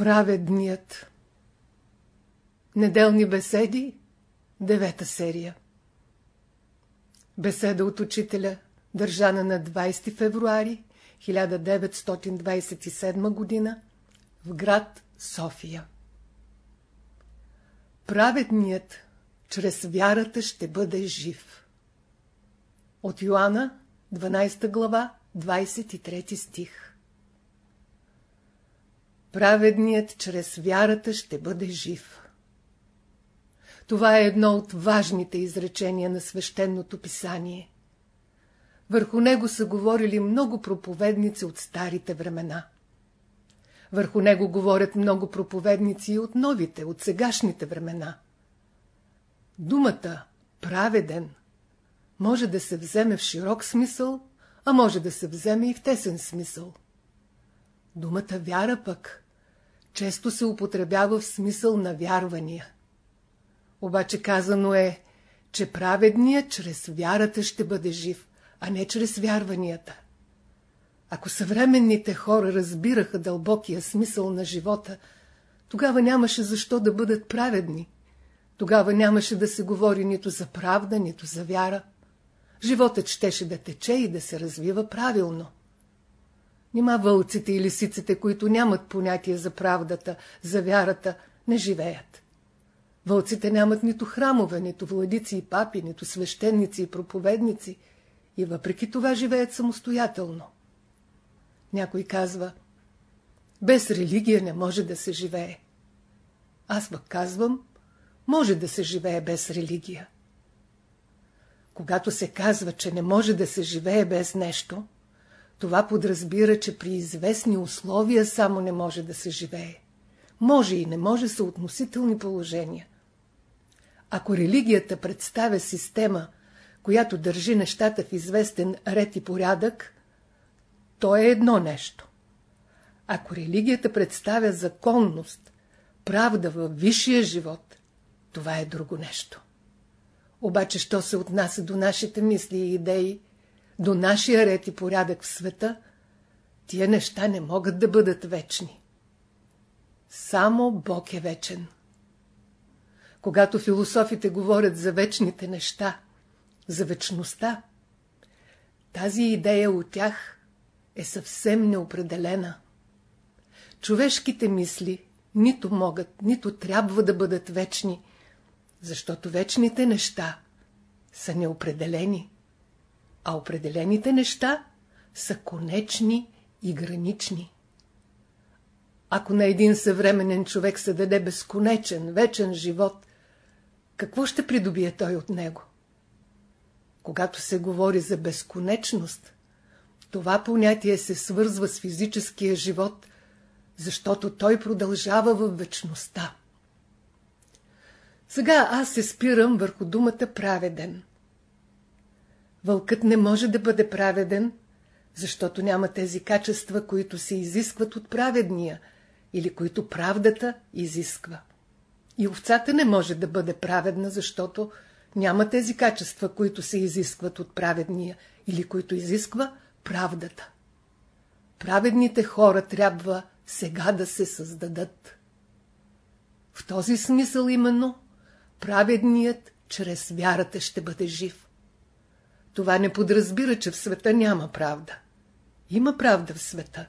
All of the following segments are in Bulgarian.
Праведният Неделни беседи Девета серия Беседа от учителя държана на 20 февруари 1927 г. в град София Праведният чрез вярата ще бъде жив. От Йоанна, 12 глава, 23 стих Праведният чрез вярата ще бъде жив. Това е едно от важните изречения на свещеното писание. Върху него са говорили много проповедници от старите времена. Върху него говорят много проповедници и от новите, от сегашните времена. Думата «праведен» може да се вземе в широк смисъл, а може да се вземе и в тесен смисъл. Думата вяра пък често се употребява в смисъл на вярвания. Обаче казано е, че праведният чрез вярата ще бъде жив, а не чрез вярванията. Ако съвременните хора разбираха дълбокия смисъл на живота, тогава нямаше защо да бъдат праведни. Тогава нямаше да се говори нито за правда, нито за вяра. Животът щеше да тече и да се развива правилно. Нима вълците и лисиците, които нямат понятие за правдата, за вярата, не живеят. Вълците нямат нито храмове, нито владици и папи, нито свещеници и проповедници и въпреки това живеят самостоятелно. Някой казва, без религия не може да се живее. Аз пък казвам, може да се живее без религия. Когато се казва, че не може да се живее без нещо, това подразбира, че при известни условия само не може да се живее. Може и не може са относителни положения. Ако религията представя система, която държи нещата в известен ред и порядък, то е едно нещо. Ако религията представя законност, правда във висшия живот, това е друго нещо. Обаче, що се отнася до нашите мисли и идеи, до нашия ред и порядък в света, тия неща не могат да бъдат вечни. Само Бог е вечен. Когато философите говорят за вечните неща, за вечността, тази идея от тях е съвсем неопределена. Човешките мисли нито могат, нито трябва да бъдат вечни, защото вечните неща са неопределени, а определените неща са конечни и гранични. Ако на един съвременен човек се даде безконечен, вечен живот, какво ще придобие той от него? Когато се говори за безконечност, това понятие се свързва с физическия живот, защото той продължава в вечността. Сега аз се спирам върху думата праведен. Вълкът не може да бъде праведен, защото няма тези качества, които се изискват от праведния или които правдата изисква. И овцата не може да бъде праведна, защото няма тези качества, които се изискват от праведния или които изисква правдата. Праведните хора трябва сега да се създадат. В този смисъл именно праведният чрез вярата ще бъде жив. Това не подразбира, че в света няма правда. Има правда в света.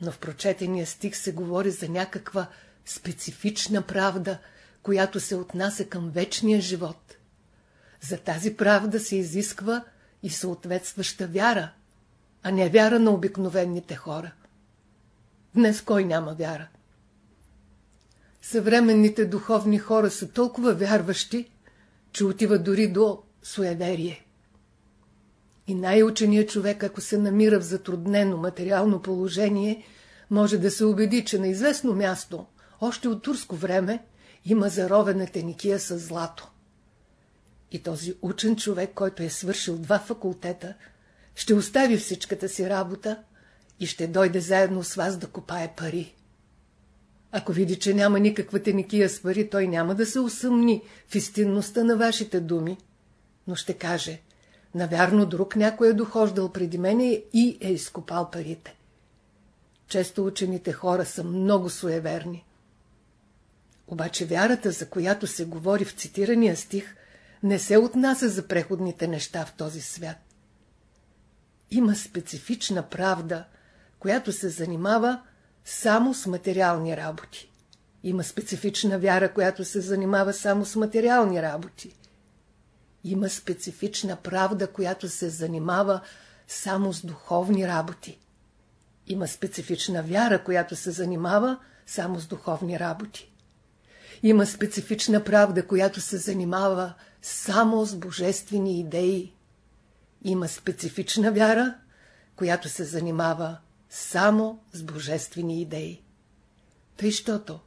Но в прочетения стих се говори за някаква специфична правда, която се отнася към вечния живот. За тази правда се изисква и съответстваща вяра, а не вяра на обикновените хора. Днес кой няма вяра? Съвременните духовни хора са толкова вярващи, че отива дори до суеверие. И най-ученият човек, ако се намира в затруднено материално положение, може да се убеди, че на известно място, още от турско време, има заровена теникия с злато. И този учен човек, който е свършил два факултета, ще остави всичката си работа и ще дойде заедно с вас да копае пари. Ако види, че няма никаква теникия с пари, той няма да се усъмни в истинността на вашите думи, но ще каже, навярно друг някой е дохождал преди мене и е изкопал парите. Често учените хора са много суеверни. Обаче вярата, за която се говори в цитирания стих, не се отнася за преходните неща в този свят. Има специфична правда, която се занимава само с материални работи. Има специфична вяра, която се занимава само с материални работи. Има специфична правда, която се занимава само с духовни работи. Има специфична вяра, която се занимава само с духовни работи. Има специфична правда, която се занимава само с божествени идеи. Има специфична вяра, която се занимава само с божествени идеи. Тъй, щото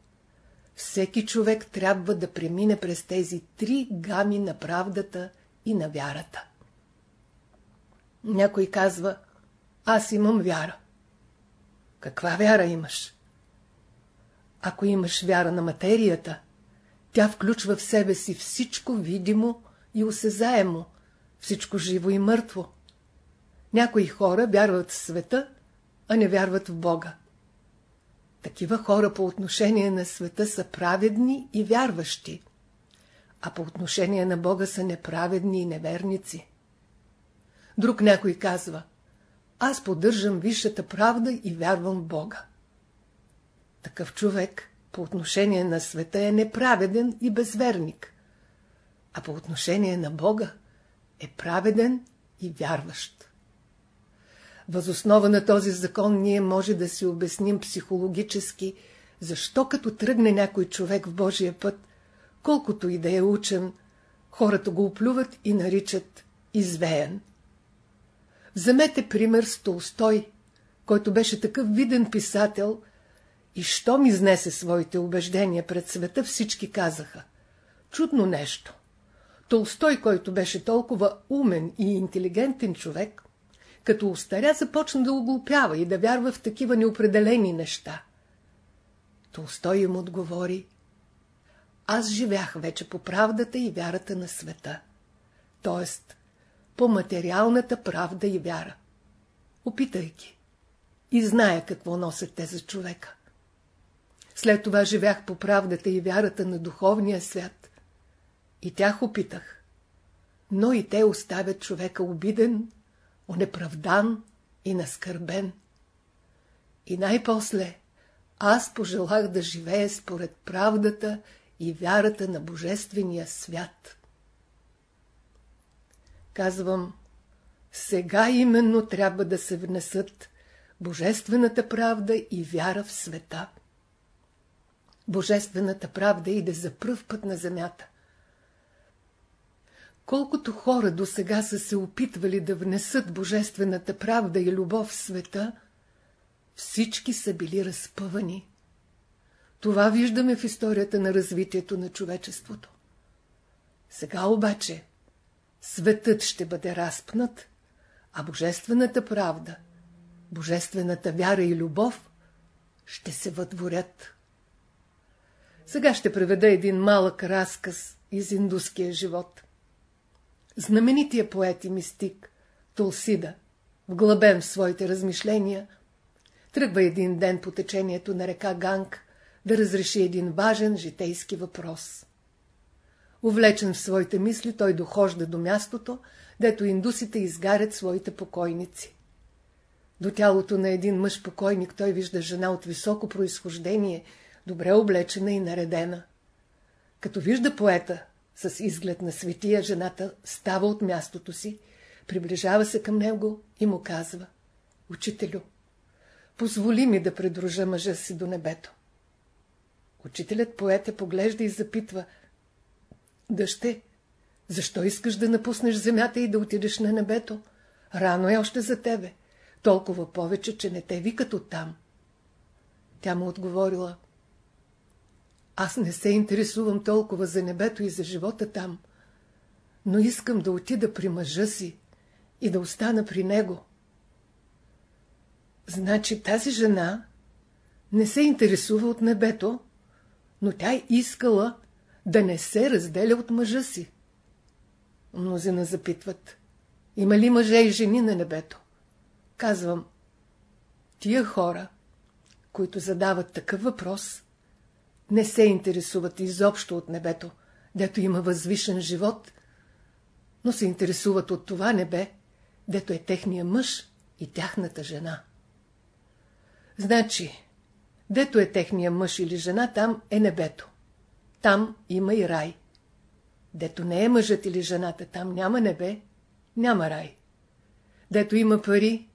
всеки човек трябва да премине през тези три гами на правдата и на вярата. Някой казва, аз имам вяра. Каква вяра имаш? Ако имаш вяра на материята, тя включва в себе си всичко видимо и осезаемо, всичко живо и мъртво. Някои хора вярват в света, а не вярват в Бога. Такива хора по отношение на света са праведни и вярващи, а по отношение на Бога са неправедни и неверници. Друг някой казва, аз поддържам висшата правда и вярвам в Бога. Такъв човек по отношение на света е неправеден и безверник, а по отношение на Бога е праведен и вярващ. Възоснова на този закон ние може да си обясним психологически, защо като тръгне някой човек в Божия път, колкото и да е учен, хората го оплюват и наричат извеян. Вземете пример с Толстой, който беше такъв виден писател и щом изнесе своите убеждения пред света, всички казаха. Чудно нещо. Толстой, който беше толкова умен и интелигентен човек, като устаря, започна да оглупява и да вярва в такива неопределени неща. Толстой им отговори, аз живях вече по правдата и вярата на света, т.е. по материалната правда и вяра. Опитай ги и зная какво носят те за човека. След това живях по правдата и вярата на духовния свят. И тях опитах. Но и те оставят човека обиден, онеправдан и наскърбен. И най-после аз пожелах да живея според правдата и вярата на Божествения свят. Казвам, сега именно трябва да се внесат Божествената правда и вяра в света. Божествената правда иде за пръв път на земята. Колкото хора до сега са се опитвали да внесат божествената правда и любов в света, всички са били разпъвани. Това виждаме в историята на развитието на човечеството. Сега обаче светът ще бъде разпнат, а божествената правда, божествената вяра и любов ще се въдворят. Сега ще преведа един малък разказ из индуския живот. Знаменития поет и мистик Толсида, вглъбен в своите размишления, тръгва един ден по течението на река Ганг да разреши един важен житейски въпрос. Увлечен в своите мисли, той дохожда до мястото, дето индусите изгарят своите покойници. До тялото на един мъж покойник той вижда жена от високо происхождение, добре облечена и наредена. Като вижда поета, с изглед на светия, жената става от мястото си, приближава се към него и му казва Учителю, позволи ми да предружа мъжа си до небето. Учителят поете поглежда и запитва Дъще, защо искаш да напуснеш земята и да отидеш на небето? Рано е още за тебе, толкова повече, че не те викат оттам. Тя му отговорила аз не се интересувам толкова за небето и за живота там, но искам да отида при мъжа си и да остана при него. Значи тази жена не се интересува от небето, но тя искала да не се разделя от мъжа си. Мнозина запитват, има ли мъже и жени на небето? Казвам, тия хора които задават такъв въпрос, не се интересуват изобщо от небето, дето има възвишен живот, но се интересуват от това небе, дето е техния мъж и тяхната жена. Значи, дето е техния мъж или жена, там е небето. Там има и рай. Дето не е мъжът или жената, там няма небе, няма рай. Дето има пари,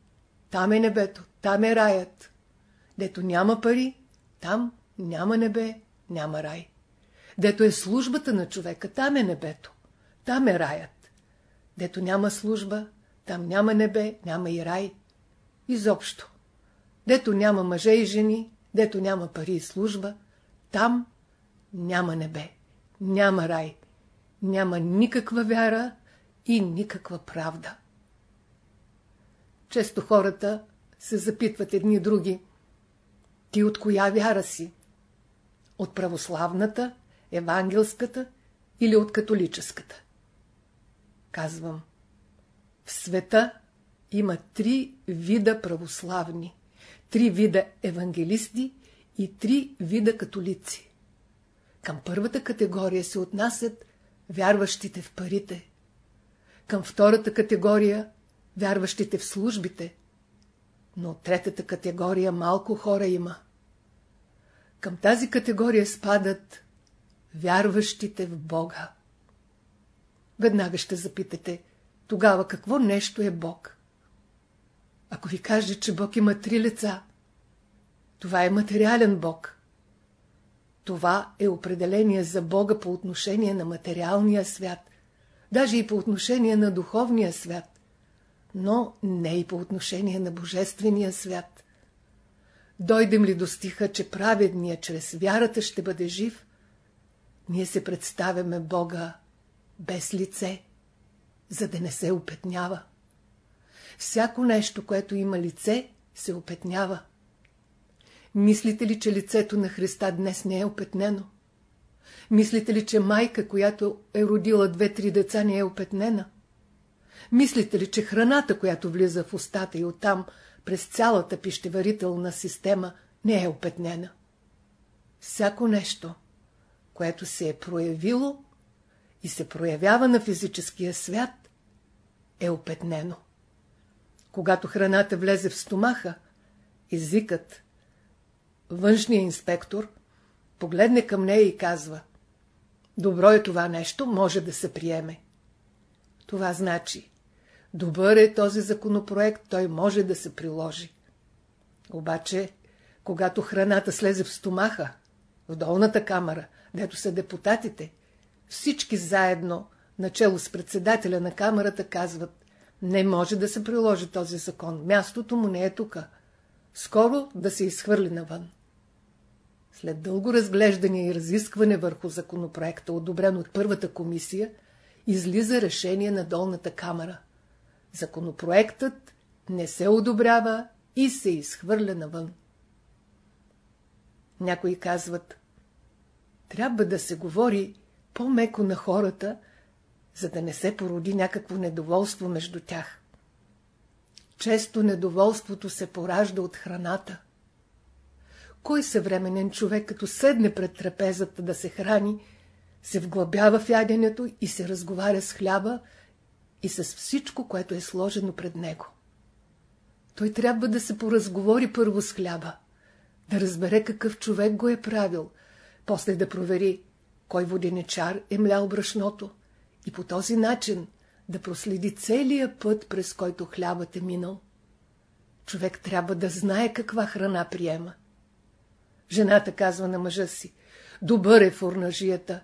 там е небето, там е раят. Дето няма пари, там няма небе, няма рай. Дето е службата на човека, там е небето, там е раят. Дето няма служба, там няма небе, няма и рай. Изобщо. Дето няма мъже и жени, дето няма пари и служба, там няма небе, няма рай, няма никаква вяра и никаква правда. Често хората се запитват едни други. Ти от коя вяра си? От православната, евангелската или от католическата? Казвам. В света има три вида православни, три вида евангелисти и три вида католици. Към първата категория се отнасят вярващите в парите. Към втората категория вярващите в службите. Но от третата категория малко хора има. Към тази категория спадат вярващите в Бога. Веднага ще запитате, тогава какво нещо е Бог? Ако ви каже, че Бог има три лица, това е материален Бог. Това е определение за Бога по отношение на материалния свят, даже и по отношение на духовния свят, но не и по отношение на божествения свят. Дойдем ли до стиха, че праведния чрез вярата ще бъде жив, ние се представяме Бога без лице, за да не се опетнява. Всяко нещо, което има лице, се опетнява. Мислите ли, че лицето на Христа днес не е опетнено? Мислите ли, че майка, която е родила две-три деца, не е опетнена? Мислите ли, че храната, която влиза в устата и оттам през цялата пищеварителна система, не е опетнена? Всяко нещо, което се е проявило и се проявява на физическия свят, е опетнено. Когато храната влезе в стомаха, езикът, външният инспектор, погледне към нея и казва Добро е това нещо, може да се приеме. Това значи Добър е този законопроект, той може да се приложи. Обаче, когато храната слезе в стомаха, в долната камера, дето са депутатите, всички заедно, начало с председателя на камерата, казват не може да се приложи този закон. Мястото му не е тука. Скоро да се изхвърли навън. След дълго разглеждане и разискване върху законопроекта, одобрен от първата комисия, излиза решение на долната камера. Законопроектът не се одобрява и се изхвърля навън. Някои казват, трябва да се говори по-меко на хората, за да не се породи някакво недоволство между тях. Често недоволството се поражда от храната. Кой съвременен човек, като седне пред трапезата да се храни, се вглъбява в яденето и се разговаря с хляба и с всичко, което е сложено пред него. Той трябва да се поразговори първо с хляба, да разбере какъв човек го е правил, после да провери кой воденечар е млял брашното, и по този начин да проследи целия път, през който хлябът е минал. Човек трябва да знае каква храна приема. Жената казва на мъжа си, добър е фурнажията,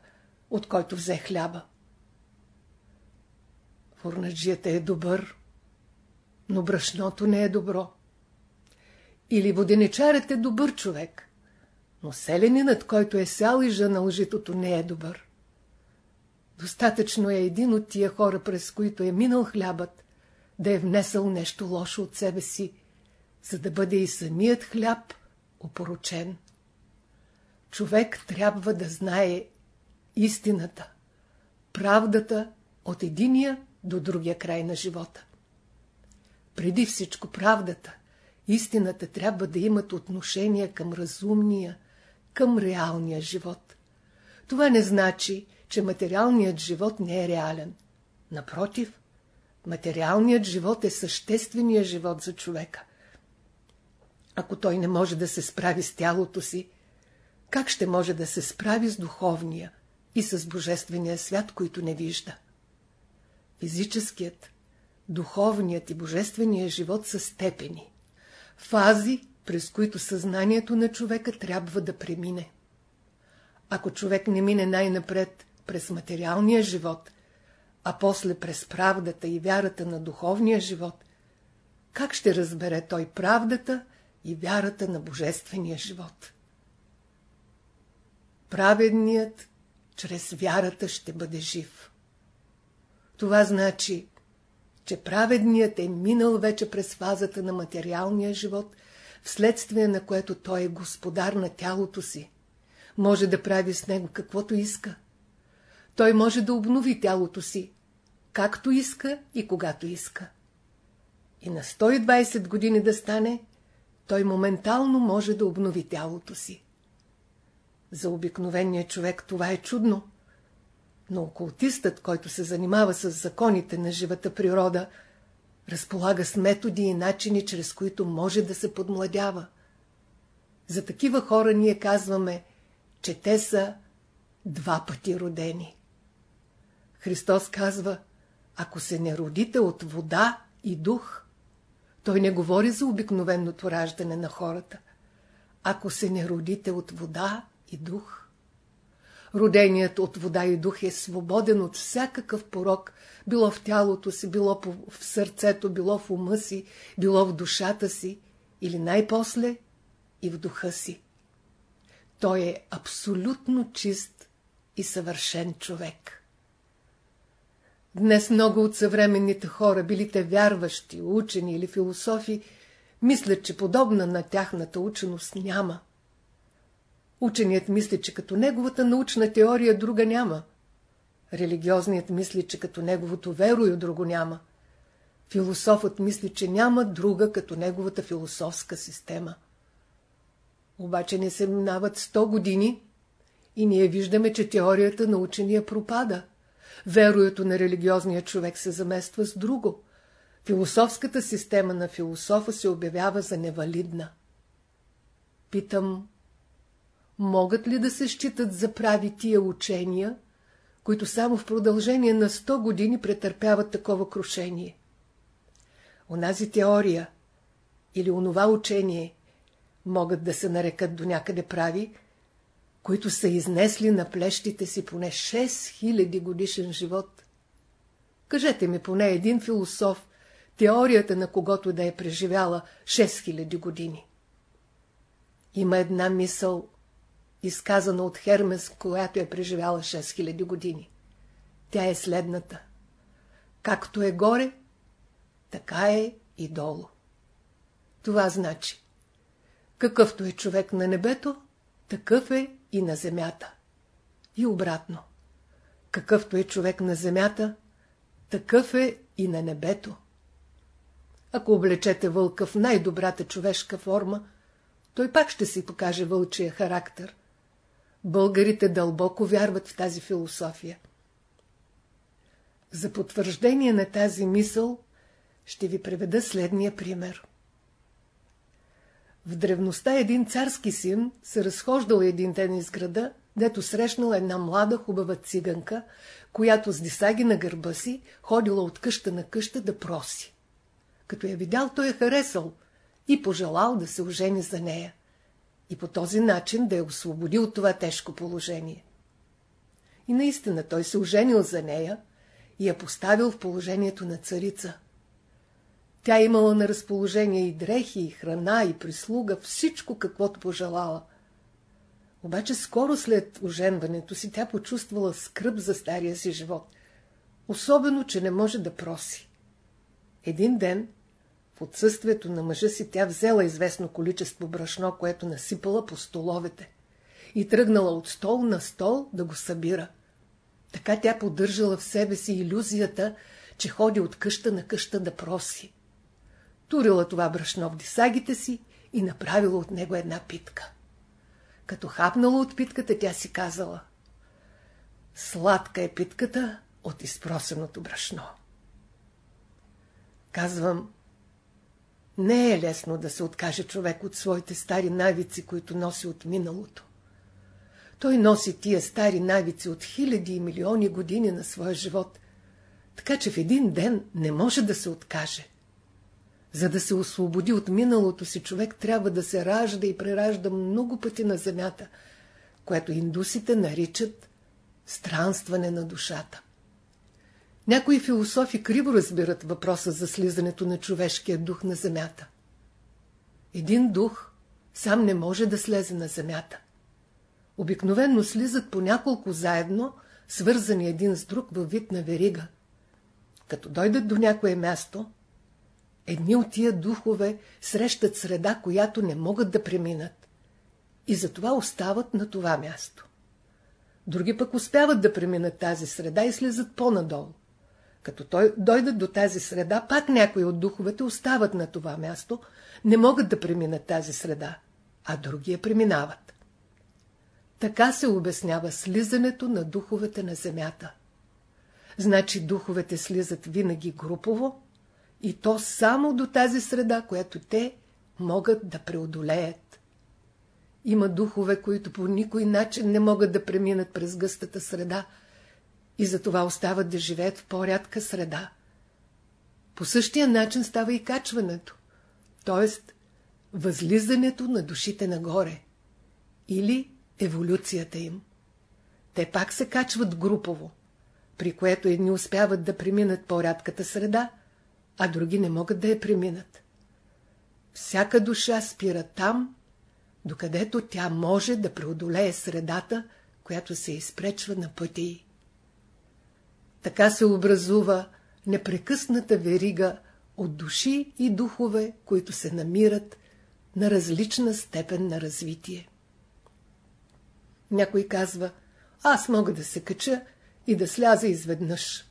от който взе хляба. Фурнаджията е добър, но брашното не е добро. Или воденичарът е добър човек, но селенинът, който е сял и жанал житото, не е добър. Достатъчно е един от тия хора, през които е минал хлябът, да е внесъл нещо лошо от себе си, за да бъде и самият хляб опоручен. Човек трябва да знае истината, правдата от единия до другия край на живота. Преди всичко правдата Истината трябва да имат отношение към разумния, към реалния живот. Това не значи, че материалният живот не е реален. Напротив, материалният живот е същественият живот за човека. Ако той не може да се справи с тялото си, как ще може да се справи с духовния и с божествения свят, който не вижда? Физическият, духовният и божественият живот са степени. Фази, през които съзнанието на човека трябва да премине. Ако човек не мине най-напред през материалния живот, а после през правдата и вярата на духовния живот, как ще разбере той правдата и вярата на божествения живот? Праведният чрез вярата ще бъде жив. Това значи, че праведният е минал вече през фазата на материалния живот, вследствие на което той е господар на тялото си. Може да прави с него каквото иска. Той може да обнови тялото си, както иска и когато иска. И на 120 години да стане, той моментално може да обнови тялото си. За обикновения човек това е чудно, но окултистът, който се занимава с законите на живата природа, разполага с методи и начини, чрез които може да се подмладява. За такива хора ние казваме, че те са два пъти родени. Христос казва, ако се не родите от вода и дух, той не говори за обикновеното раждане на хората. Ако се не родите от вода и дух, Роденият от вода и дух е свободен от всякакъв порок, било в тялото си, било в сърцето, било в ума си, било в душата си или най-после и в духа си. Той е абсолютно чист и съвършен човек. Днес много от съвременните хора, били те вярващи, учени или философи, мислят, че подобна на тяхната ученост няма. Ученият мисли, че като неговата научна теория друга няма. Религиозният мисли, че като неговото верою друго няма. Философът мисли, че няма друга като неговата философска система. Обаче не се минават 100 години и ние виждаме, че теорията на учения пропада. Вероето на религиозния човек се замества с друго. Философската система на философа се обявява за невалидна. Питам, могат ли да се считат за прави тия учения, които само в продължение на 100 години претърпяват такова крушение? Онази теория или онова учение могат да се нарекат до някъде прави, които са изнесли на плещите си поне 6000 годишен живот. Кажете ми поне един философ, теорията на когото да е преживяла 6000 години. Има една мисъл, изказана от Хермес, която е преживяла 6000 години. Тя е следната. Както е горе, така е и долу. Това значи, какъвто е човек на небето, такъв е и на земята. И обратно. Какъвто е човек на земята, такъв е и на небето. Ако облечете вълка в най-добрата човешка форма, той пак ще си покаже вълчия характер. Българите дълбоко вярват в тази философия. За потвърждение на тази мисъл ще ви преведа следния пример. В древността един царски син се разхождал един ден из града, дето срещнал една млада хубава циганка, която с дисаги на гърба си ходила от къща на къща да проси. Като я видял, той е харесал и пожелал да се ожени за нея и по този начин да я освободи от това тежко положение. И наистина той се оженил за нея и я поставил в положението на царица. Тя имала на разположение и дрехи, и храна, и прислуга, всичко каквото пожелала. Обаче скоро след оженването си тя почувствала скръп за стария си живот. Особено, че не може да проси. Един ден в отсъствието на мъжа си тя взела известно количество брашно, което насипала по столовете и тръгнала от стол на стол да го събира. Така тя поддържала в себе си иллюзията, че ходи от къща на къща да проси. турила това брашно в дисагите си и направила от него една питка. Като хапнала от питката, тя си казала Сладка е питката от изпросеното брашно. Казвам, не е лесно да се откаже човек от своите стари навици, които носи от миналото. Той носи тия стари навици от хиляди и милиони години на своя живот, така че в един ден не може да се откаже. За да се освободи от миналото си, човек трябва да се ражда и преражда много пъти на земята, което индусите наричат странстване на душата. Някои философи криво разбират въпроса за слизането на човешкия дух на земята. Един дух сам не може да слезе на земята. Обикновенно слизат по няколко заедно, свързани един с друг във вид на верига. Като дойдат до някое място, едни от тия духове срещат среда, която не могат да преминат. И затова остават на това място. Други пък успяват да преминат тази среда и слизат по-надолу. Като той дойдат до тази среда, пак някои от духовете остават на това място, не могат да преминат тази среда, а други я преминават. Така се обяснява слизането на духовете на земята. Значи духовете слизат винаги групово и то само до тази среда, която те могат да преодолеят. Има духове, които по никой начин не могат да преминат през гъстата среда и затова остават да живеят в по-рядка среда. По същия начин става и качването, т.е. възлизането на душите нагоре или еволюцията им. Те пак се качват групово, при което едни успяват да преминат по-рядката среда, а други не могат да я преминат. Всяка душа спира там, докъдето тя може да преодолее средата, която се изпречва на пътя й. Така се образува непрекъсната верига от души и духове, които се намират на различна степен на развитие. Някой казва, аз мога да се кача и да сляза изведнъж.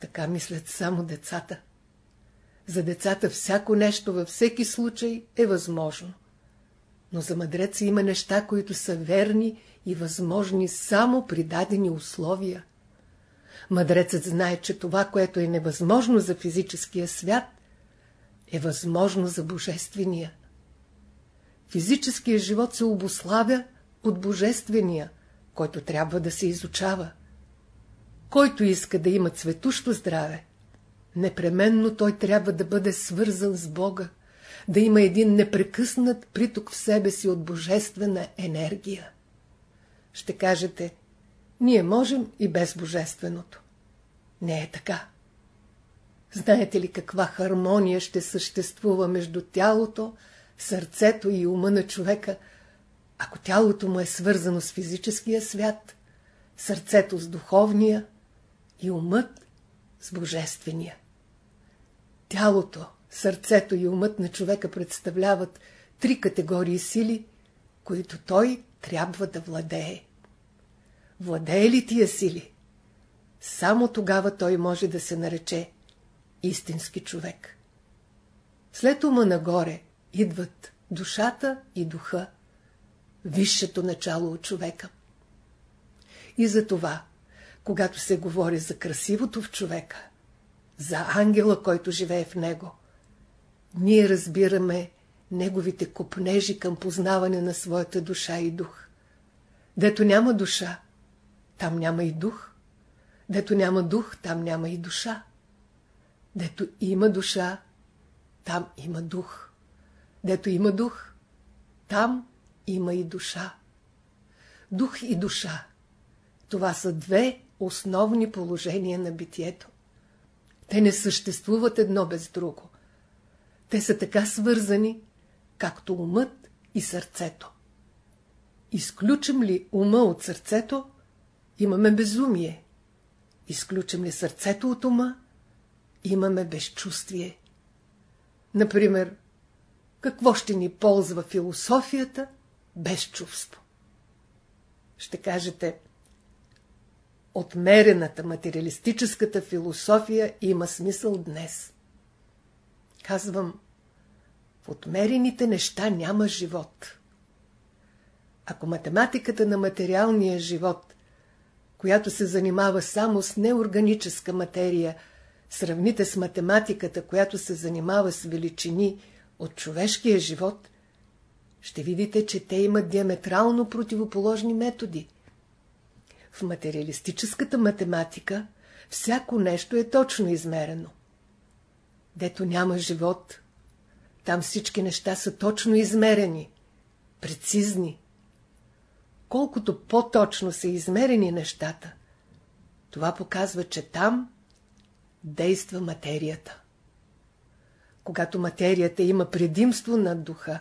Така мислят само децата. За децата всяко нещо във всеки случай е възможно. Но за мъдреца има неща, които са верни и възможни само при дадени условия. Мъдрецът знае, че това, което е невъзможно за физическия свят, е възможно за божествения. Физическият живот се обославя от божествения, който трябва да се изучава. Който иска да има цветущо здраве, непременно той трябва да бъде свързан с Бога, да има един непрекъснат приток в себе си от божествена енергия. Ще кажете, ние можем и без божественото. Не е така. Знаете ли каква хармония ще съществува между тялото, сърцето и ума на човека, ако тялото му е свързано с физическия свят, сърцето с духовния и умът с божествения. Тялото, сърцето и умът на човека представляват три категории сили, които той трябва да владее. Владее ли тия сили? Само тогава той може да се нарече истински човек. След ума нагоре идват душата и духа, висшето начало от човека. И за това, когато се говори за красивото в човека, за ангела, който живее в него, ние разбираме неговите купнежи към познаване на своята душа и дух. Дето няма душа, там няма и дух. Дето няма дух, там няма и душа. Дето има душа, там има дух. Дето има дух, там има и душа. Дух и душа. Това са две основни положения на битието. Те не съществуват едно без друго. Те са така свързани, както умът и сърцето. Изключим ли ума от сърцето, имаме безумие. Изключим ли сърцето от ума, имаме безчувствие. Например, какво ще ни ползва философията без чувство? Ще кажете, отмерената материалистическата философия има смисъл днес. Казвам, в отмерените неща няма живот. Ако математиката на материалния живот, която се занимава само с неорганическа материя, сравните с математиката, която се занимава с величини от човешкия живот, ще видите, че те имат диаметрално противоположни методи. В материалистическата математика всяко нещо е точно измерено. Дето няма живот, там всички неща са точно измерени, прецизни. Колкото по-точно са измерени нещата, това показва, че там действа материята. Когато материята има предимство над духа,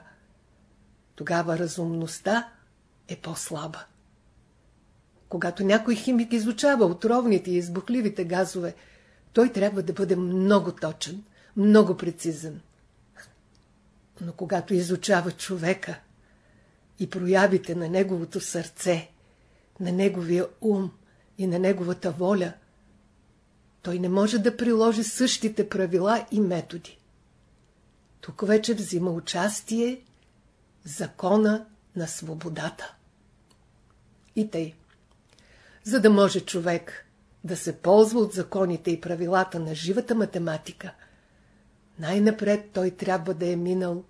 тогава разумността е по-слаба. Когато някой химик изучава отровните и избухливите газове, той трябва да бъде много точен, много прецизен. Но когато изучава човека и проявите на неговото сърце, на неговия ум и на неговата воля, той не може да приложи същите правила и методи. Тук вече взима участие закона на свободата. И тъй. За да може човек да се ползва от законите и правилата на живата математика, най-напред той трябва да е минал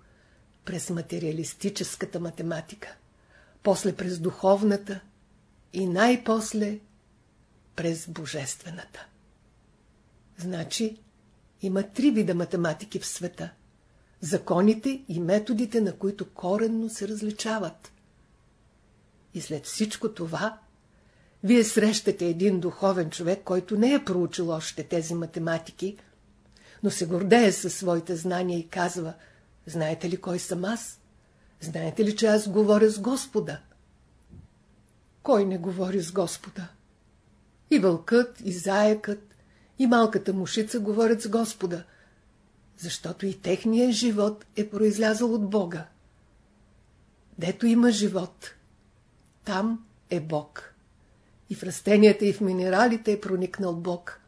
през материалистическата математика, после през духовната и най-после през божествената. Значи, има три вида математики в света. Законите и методите, на които коренно се различават. И след всичко това, вие срещате един духовен човек, който не е проучил още тези математики, но се гордее със своите знания и казва, знаете ли кой съм аз? Знаете ли, че аз говоря с Господа? Кой не говори с Господа? И вълкът, и заякът, и малката мушица говорят с Господа, защото и техният живот е произлязал от Бога. Дето има живот, там е Бог. И в растенията, и в минералите е проникнал Бог.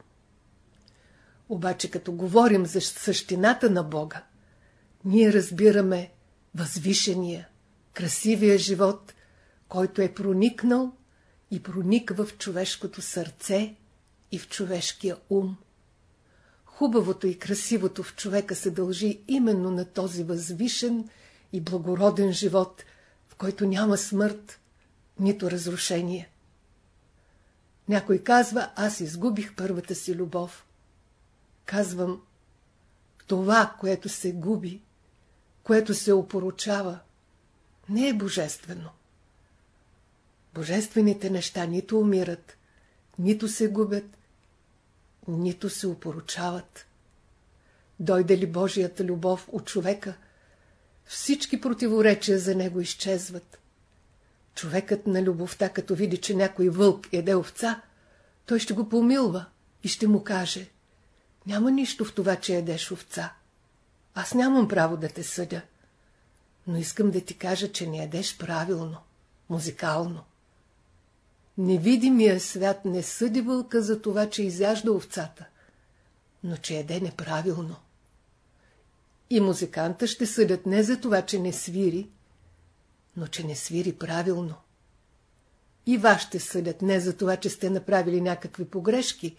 Обаче като говорим за същината на Бога, ние разбираме възвишения, красивия живот, който е проникнал и прониква в човешкото сърце и в човешкия ум. Хубавото и красивото в човека се дължи именно на този възвишен и благороден живот, в който няма смърт, нито разрушение. Някой казва, аз изгубих първата си любов. Казвам, това, което се губи, което се опоручава, не е божествено. Божествените неща нито умират, нито се губят, нито се опоручават. Дойде ли Божията любов от човека, всички противоречия за него изчезват. Човекът на любовта, като види, че някой вълк еде овца, той ще го помилва и ще му каже Няма нищо в това, че едеш овца. Аз нямам право да те съдя, но искам да ти кажа, че не едеш правилно, музикално. Невидимия свят не съди вълка за това, че изяжда овцата, но че еде неправилно. И музиканта ще съдят не за това, че не свири, но че не свири правилно. И вас ще съдят не за това, че сте направили някакви погрешки,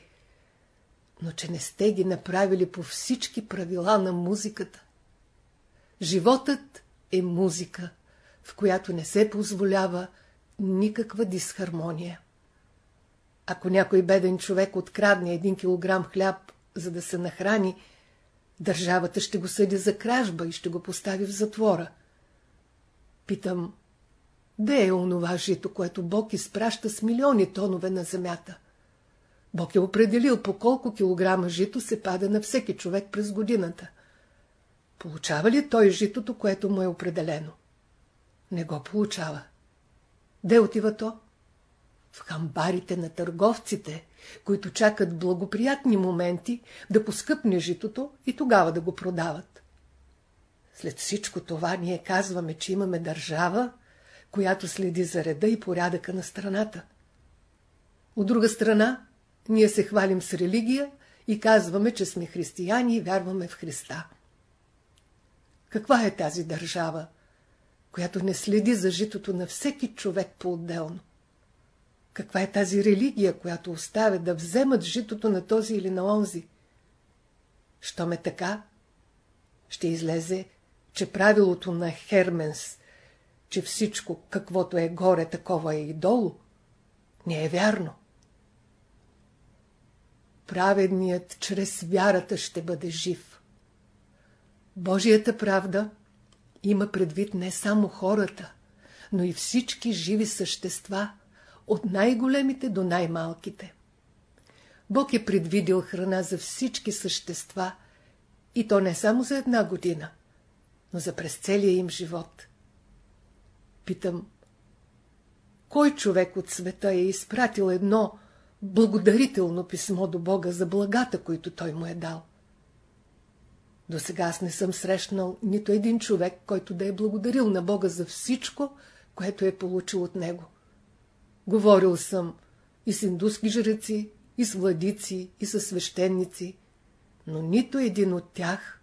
но че не сте ги направили по всички правила на музиката. Животът е музика, в която не се позволява никаква дисхармония. Ако някой беден човек открадне един килограм хляб, за да се нахрани, държавата ще го съди за кражба и ще го постави в затвора. Питам, де е онова жито, което Бог изпраща с милиони тонове на земята? Бог е определил по колко килограма жито се пада на всеки човек през годината. Получава ли той житото, което му е определено? Не го получава. Де отива то? В хамбарите на търговците, които чакат благоприятни моменти да поскъпне житото и тогава да го продават. След всичко това ние казваме, че имаме държава, която следи за реда и порядъка на страната. От друга страна, ние се хвалим с религия и казваме, че сме християни и вярваме в Христа. Каква е тази държава, която не следи за житото на всеки човек по-отделно? Каква е тази религия, която оставя да вземат житото на този или на онзи? Що ме така? Ще излезе, че правилото на Херменс, че всичко, каквото е горе, такова е и долу, не е вярно. Праведният чрез вярата ще бъде жив. Божията правда има предвид не само хората, но и всички живи същества, от най-големите до най-малките. Бог е предвидил храна за всички същества, и то не само за една година, но за през целия им живот. Питам, кой човек от света е изпратил едно благодарително писмо до Бога за благата, които Той му е дал? До сега аз не съм срещнал нито един човек, който да е благодарил на Бога за всичко, което е получил от Него. Говорил съм и с индуски жреци, и с владици, и с свещеници, но нито един от тях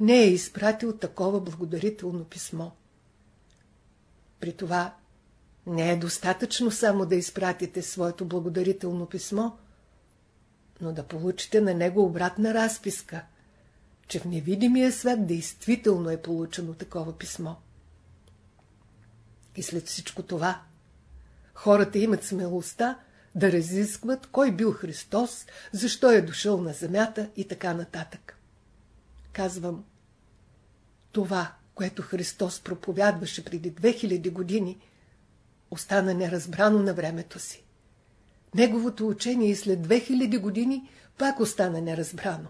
не е изпратил такова благодарително писмо. При това не е достатъчно само да изпратите своето благодарително писмо, но да получите на него обратна разписка, че в невидимия свят действително е получено такова писмо. И след всичко това, хората имат смелостта да разискват кой бил Христос, защо е дошъл на земята и така нататък. Казвам, това, което Христос проповядваше преди 2000 години, остана неразбрано на времето си. Неговото учение и след 2000 години пак остана неразбрано.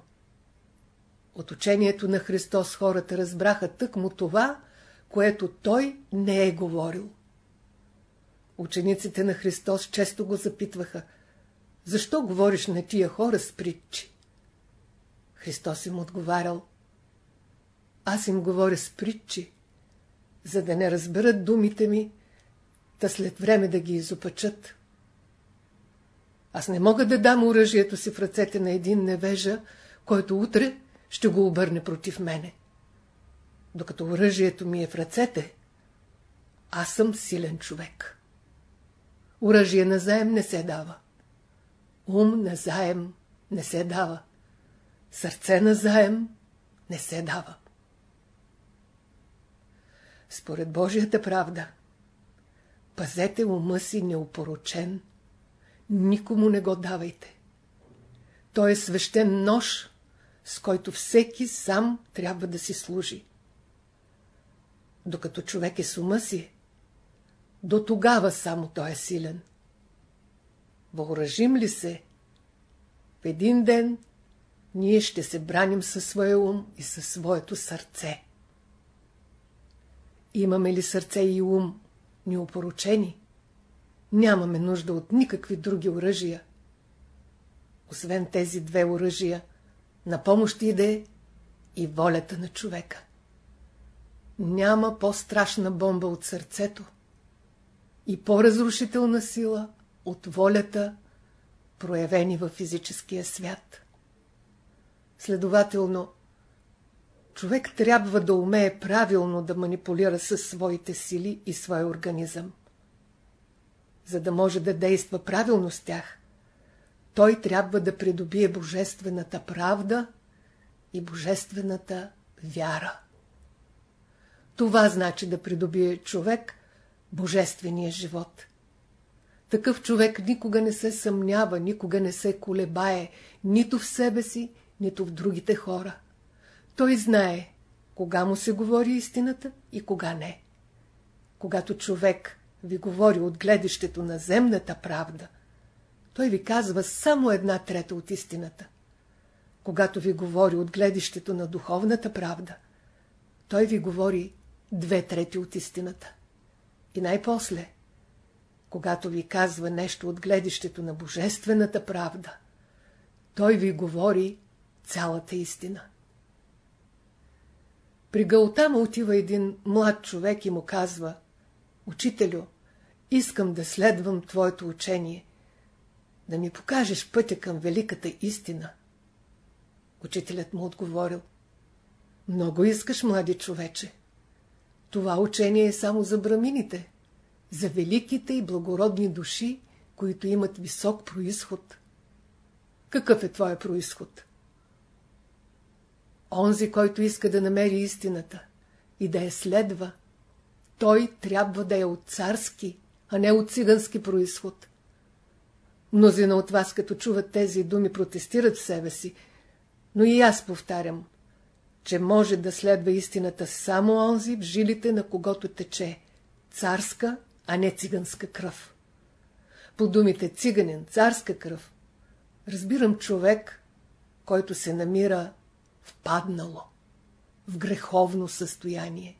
От учението на Христос хората разбраха тъкмо това, което Той не е говорил. Учениците на Христос често го запитваха, защо говориш на тия хора с притчи? Христос им отговарял, аз им говоря с притчи, за да не разберат думите ми, да след време да ги изопачат. Аз не мога да дам оръжието си в ръцете на един невежа, който утре ще го обърне против мене. Докато оръжието ми е в ръцете, аз съм силен човек. Оръжие на заем не се дава. Ум на заем не се дава. Сърце на заем не се дава. Според Божията правда, пазете ума си неопорочен, никому не го давайте. Той е свещен нож, с който всеки сам трябва да си служи. Докато човек е с ума си, до тогава само той е силен. Въоръжим ли се, в един ден ние ще се браним със своя ум и със своето сърце. Имаме ли сърце и ум неопоручени, нямаме нужда от никакви други оръжия. Освен тези две оръжия, на помощ иде и волята на човека. Няма по-страшна бомба от сърцето и по-разрушителна сила от волята, проявени във физическия свят. Следователно, човек трябва да умее правилно да манипулира със своите сили и своя организъм. За да може да действа правилно с тях, той трябва да придобие божествената правда и божествената вяра. Това значи да придобие човек божествения живот. Такъв човек никога не се съмнява, никога не се колебае, нито в себе си, нито в другите хора. Той знае, кога му се говори истината и кога не. Когато човек ви говори от гледащето на земната правда, той ви казва само една трета от истината. Когато ви говори от гледащето на духовната правда, той ви говори две трети от истината. И най-после, когато ви казва нещо от гледащето на божествената правда, той ви говори цялата истина. При Гаутама отива един млад човек и му казва Учителю, искам да следвам твоето учение, да ми покажеш пътя към великата истина. Учителят му отговорил Много искаш, млади човече. Това учение е само за брамините, за великите и благородни души, които имат висок происход. Какъв е твоя происход? Онзи, който иска да намери истината и да я следва, той трябва да е от царски, а не от цигански происход. Мнозина от вас, като чуват тези думи, протестират в себе си, но и аз повтарям, че може да следва истината само онзи в жилите, на когото тече царска, а не циганска кръв. По думите циганин, царска кръв, разбирам човек, който се намира в паднало, в греховно състояние.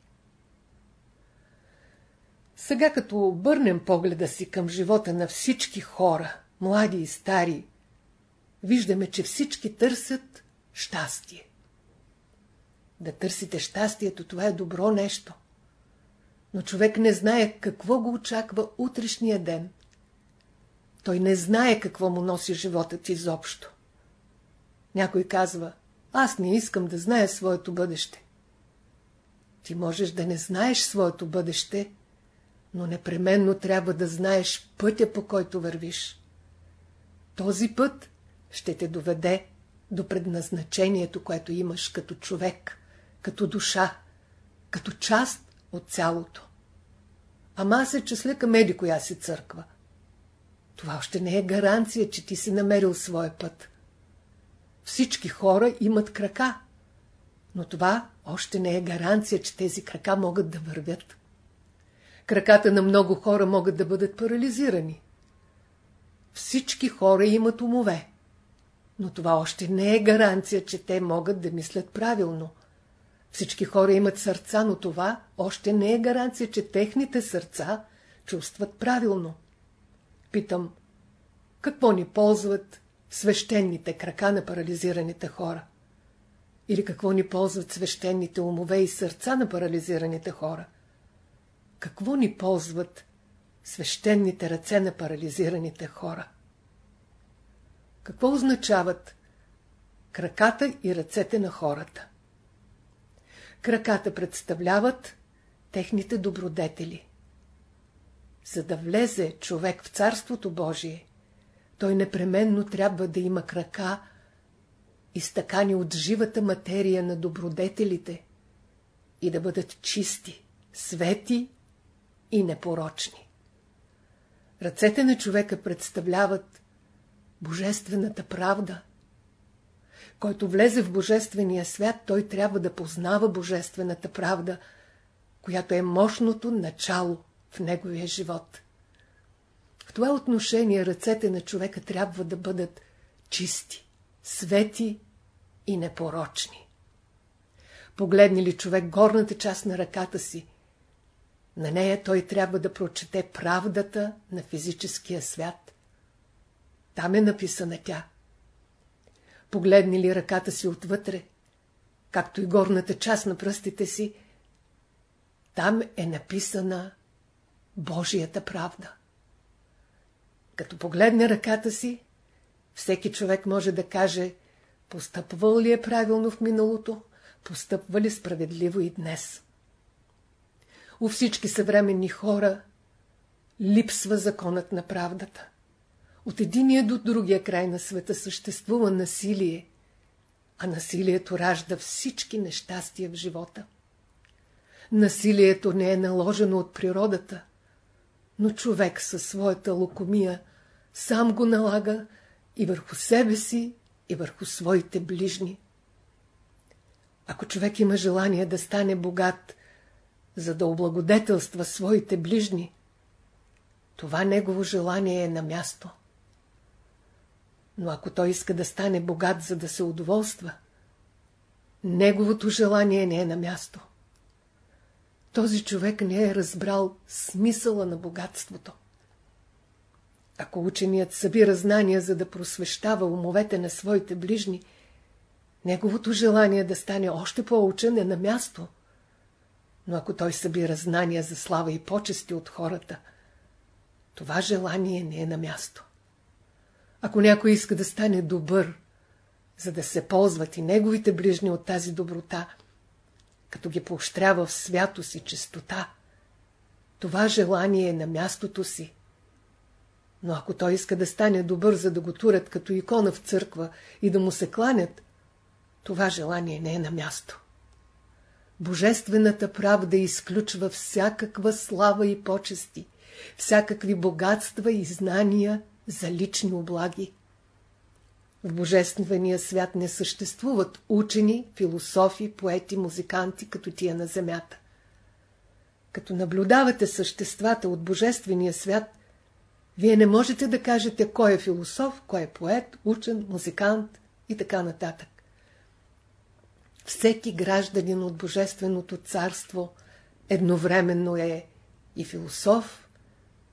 Сега като обърнем погледа си към живота на всички хора, млади и стари, виждаме, че всички търсят щастие. Да търсите щастието, това е добро нещо. Но човек не знае какво го очаква утрешния ден. Той не знае какво му носи животът изобщо. Някой казва, аз не искам да зная своето бъдеще. Ти можеш да не знаеш своето бъдеще, но непременно трябва да знаеш пътя, по който вървиш. Този път ще те доведе до предназначението, което имаш като човек, като душа, като част от цялото. Ама се числя към еди коя си църква. Това още не е гаранция, че ти си намерил своя път. Всички хора имат крака, но това още не е гаранция, че тези крака могат да вървят. Краката на много хора могат да бъдат парализирани. Всички хора имат умове, но това още не е гаранция, че те могат да мислят правилно. Всички хора имат сърца, но това още не е гаранция, че техните сърца чувстват правилно. Питам, какво ни ползват свещените крака на парализираните хора? Или какво ни ползват свещените умове и сърца на парализираните хора? Какво ни ползват свещените ръце на парализираните хора? Какво означават краката и ръцете на хората? Краката представляват техните добродетели. За да влезе човек в Царството Божие, той непременно трябва да има крака, изтъкани от живата материя на добродетелите и да бъдат чисти, свети и непорочни. Ръцете на човека представляват божествената правда. Който влезе в божествения свят, той трябва да познава божествената правда, която е мощното начало в неговия живот. В това отношение ръцете на човека трябва да бъдат чисти, свети и непорочни. Погледни ли човек горната част на ръката си, на нея той трябва да прочете правдата на физическия свят. Там е написана тя. Погледни ли ръката си отвътре, както и горната част на пръстите си, там е написана Божията правда. Като погледне ръката си, всеки човек може да каже, постъпвал ли е правилно в миналото, постъпва ли справедливо и днес. У всички съвременни хора липсва законът на правдата. От единия до другия край на света съществува насилие, а насилието ражда всички нещастия в живота. Насилието не е наложено от природата, но човек със своята локомия сам го налага и върху себе си, и върху своите ближни. Ако човек има желание да стане богат, за да облагодетелства своите ближни, това негово желание е на място. Но ако той иска да стане богат, за да се удоволства, неговото желание не е на място. Този човек не е разбрал смисъла на богатството. Ако ученият събира знания, за да просвещава умовете на своите ближни, неговото желание да стане още по-учен е на място. Но ако той събира знания за слава и почести от хората, това желание не е на място. Ако някой иска да стане добър, за да се ползват и неговите ближни от тази доброта, като ги поощрява в святост и чистота, това желание е на мястото си. Но ако той иска да стане добър, за да го турят като икона в църква и да му се кланят, това желание не е на място. Божествената правда изключва всякаква слава и почести, всякакви богатства и знания за лични облаги. В Божествения свят не съществуват учени, философи, поети, музиканти, като тия на земята. Като наблюдавате съществата от Божествения свят, вие не можете да кажете кой е философ, кой е поет, учен, музикант и така нататък. Всеки гражданин от Божественото царство едновременно е и философ,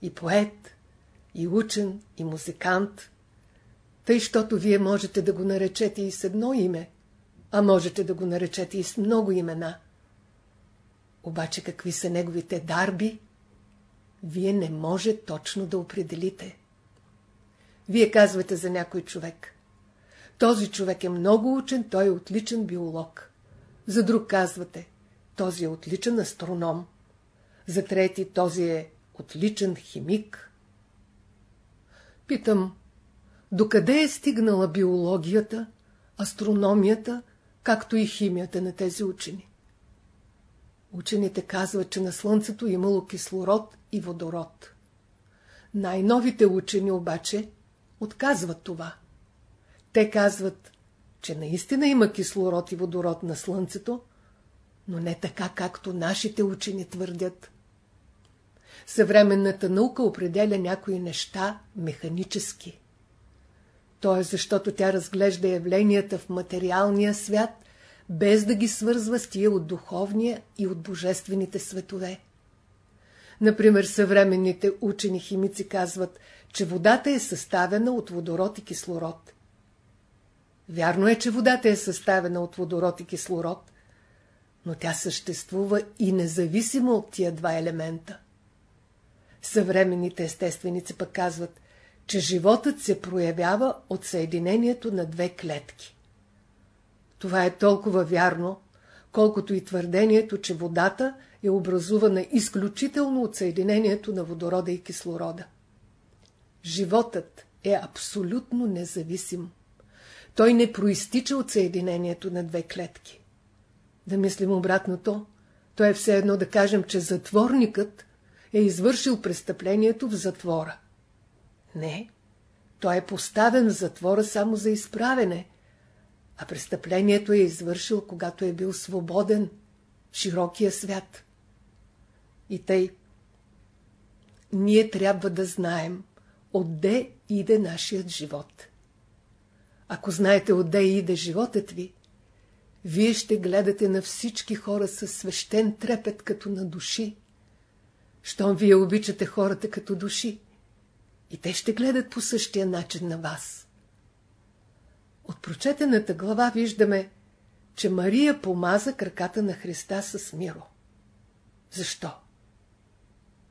и поет, и учен, и музикант. Тъй, щото вие можете да го наречете и с едно име, а можете да го наречете и с много имена. Обаче какви са неговите дарби, вие не може точно да определите. Вие казвате за някой човек. Този човек е много учен, той е отличен биолог. За друг казвате, този е отличен астроном. За трети, този е отличен химик. Питам, докъде е стигнала биологията, астрономията, както и химията на тези учени? Учените казват, че на Слънцето имало кислород и водород. Най-новите учени обаче отказват това. Те казват, че наистина има кислород и водород на Слънцето, но не така, както нашите учени твърдят. Съвременната наука определя някои неща механически. То е защото тя разглежда явленията в материалния свят, без да ги свързва с тия от духовния и от божествените светове. Например, съвременните учени химици казват, че водата е съставена от водород и кислород. Вярно е, че водата е съставена от водород и кислород, но тя съществува и независимо от тия два елемента. Съвременните естественици пък казват, че животът се проявява от съединението на две клетки. Това е толкова вярно, колкото и твърдението, че водата е образувана изключително от съединението на водорода и кислорода. Животът е абсолютно независим. Той не проистича от съединението на две клетки. Да мислим обратното, то е все едно да кажем, че затворникът е извършил престъплението в затвора. Не, той е поставен в затвора само за изправене, а престъплението е извършил, когато е бил свободен в широкия свят. И тъй, ние трябва да знаем, отде иде нашият живот. Ако знаете отде иде животът ви, вие ще гледате на всички хора със свещен трепет като на души. Щом вие обичате хората като души, и те ще гледат по същия начин на вас. От прочетената глава виждаме, че Мария помаза краката на Христа с миро. Защо?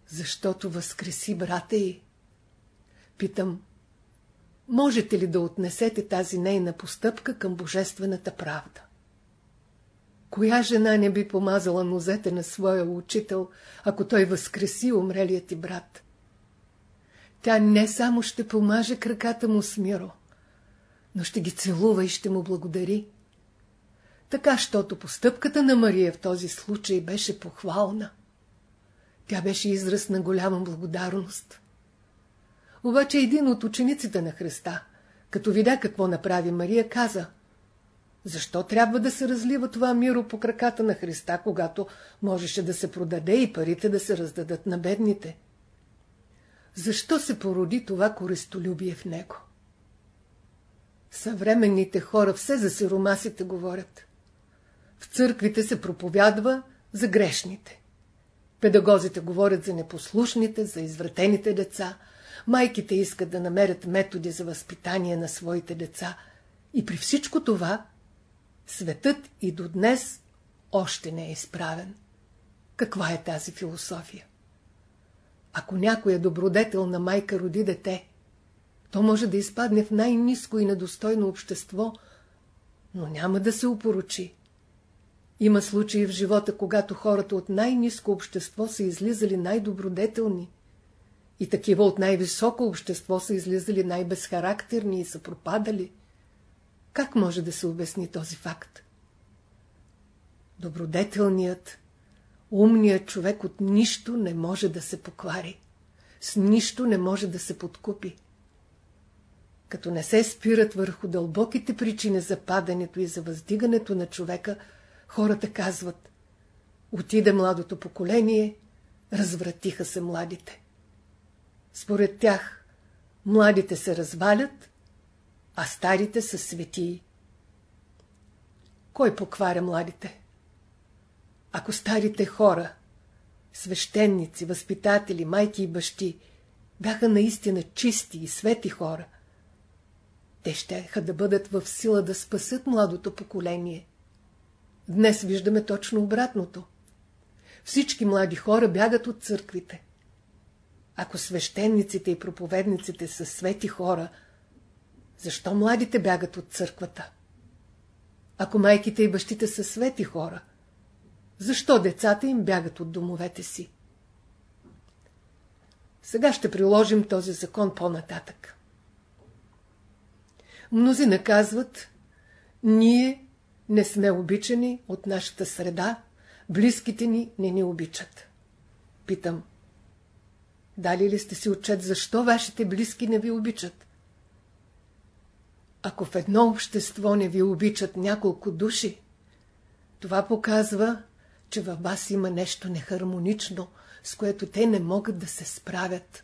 Защото възкреси брата й. Питам, можете ли да отнесете тази нейна постъпка към божествената правда? Коя жена не би помазала нозете на своя учител, ако той възкреси умрелият ти брат? Тя не само ще помаже краката му с миро, но ще ги целува и ще му благодари. Така, щото постъпката на Мария в този случай беше похвална. Тя беше израз на голяма благодарност. Обаче един от учениците на Христа, като видя какво направи Мария, каза Защо трябва да се разлива това миро по краката на Христа, когато можеше да се продаде и парите да се раздадат на бедните? Защо се породи това користолюбие в него? Съвременните хора все за сиромасите говорят. В църквите се проповядва за грешните. Педагозите говорят за непослушните, за извратените деца. Майките искат да намерят методи за възпитание на своите деца. И при всичко това, светът и до днес още не е изправен. Каква е тази философия? Ако някоя добродетелна майка роди дете, то може да изпадне в най-низко и недостойно общество, но няма да се упоручи. Има случаи в живота, когато хората от най-низко общество са излизали най-добродетелни и такива от най-високо общество са излизали най-безхарактерни и са пропадали. Как може да се обясни този факт? Добродетелният, умният човек от нищо не може да се поквари. С нищо не може да се подкупи. Като не се спират върху дълбоките причини за падането и за въздигането на човека, хората казват Отиде младото поколение, развратиха се младите. Според тях, младите се развалят, а старите са светии. Кой покваря младите? Ако старите хора, свещеници, възпитатели, майки и бащи, бяха наистина чисти и свети хора, те ще да бъдат в сила да спасат младото поколение. Днес виждаме точно обратното. Всички млади хора бягат от църквите. Ако свещениците и проповедниците са свети хора, защо младите бягат от църквата? Ако майките и бащите са свети хора, защо децата им бягат от домовете си? Сега ще приложим този закон по-нататък. Мнози наказват, ние не сме обичани от нашата среда, близките ни не ни обичат. Питам, дали ли сте си отчет, защо вашите близки не ви обичат? Ако в едно общество не ви обичат няколко души, това показва, че във вас има нещо нехармонично, с което те не могат да се справят.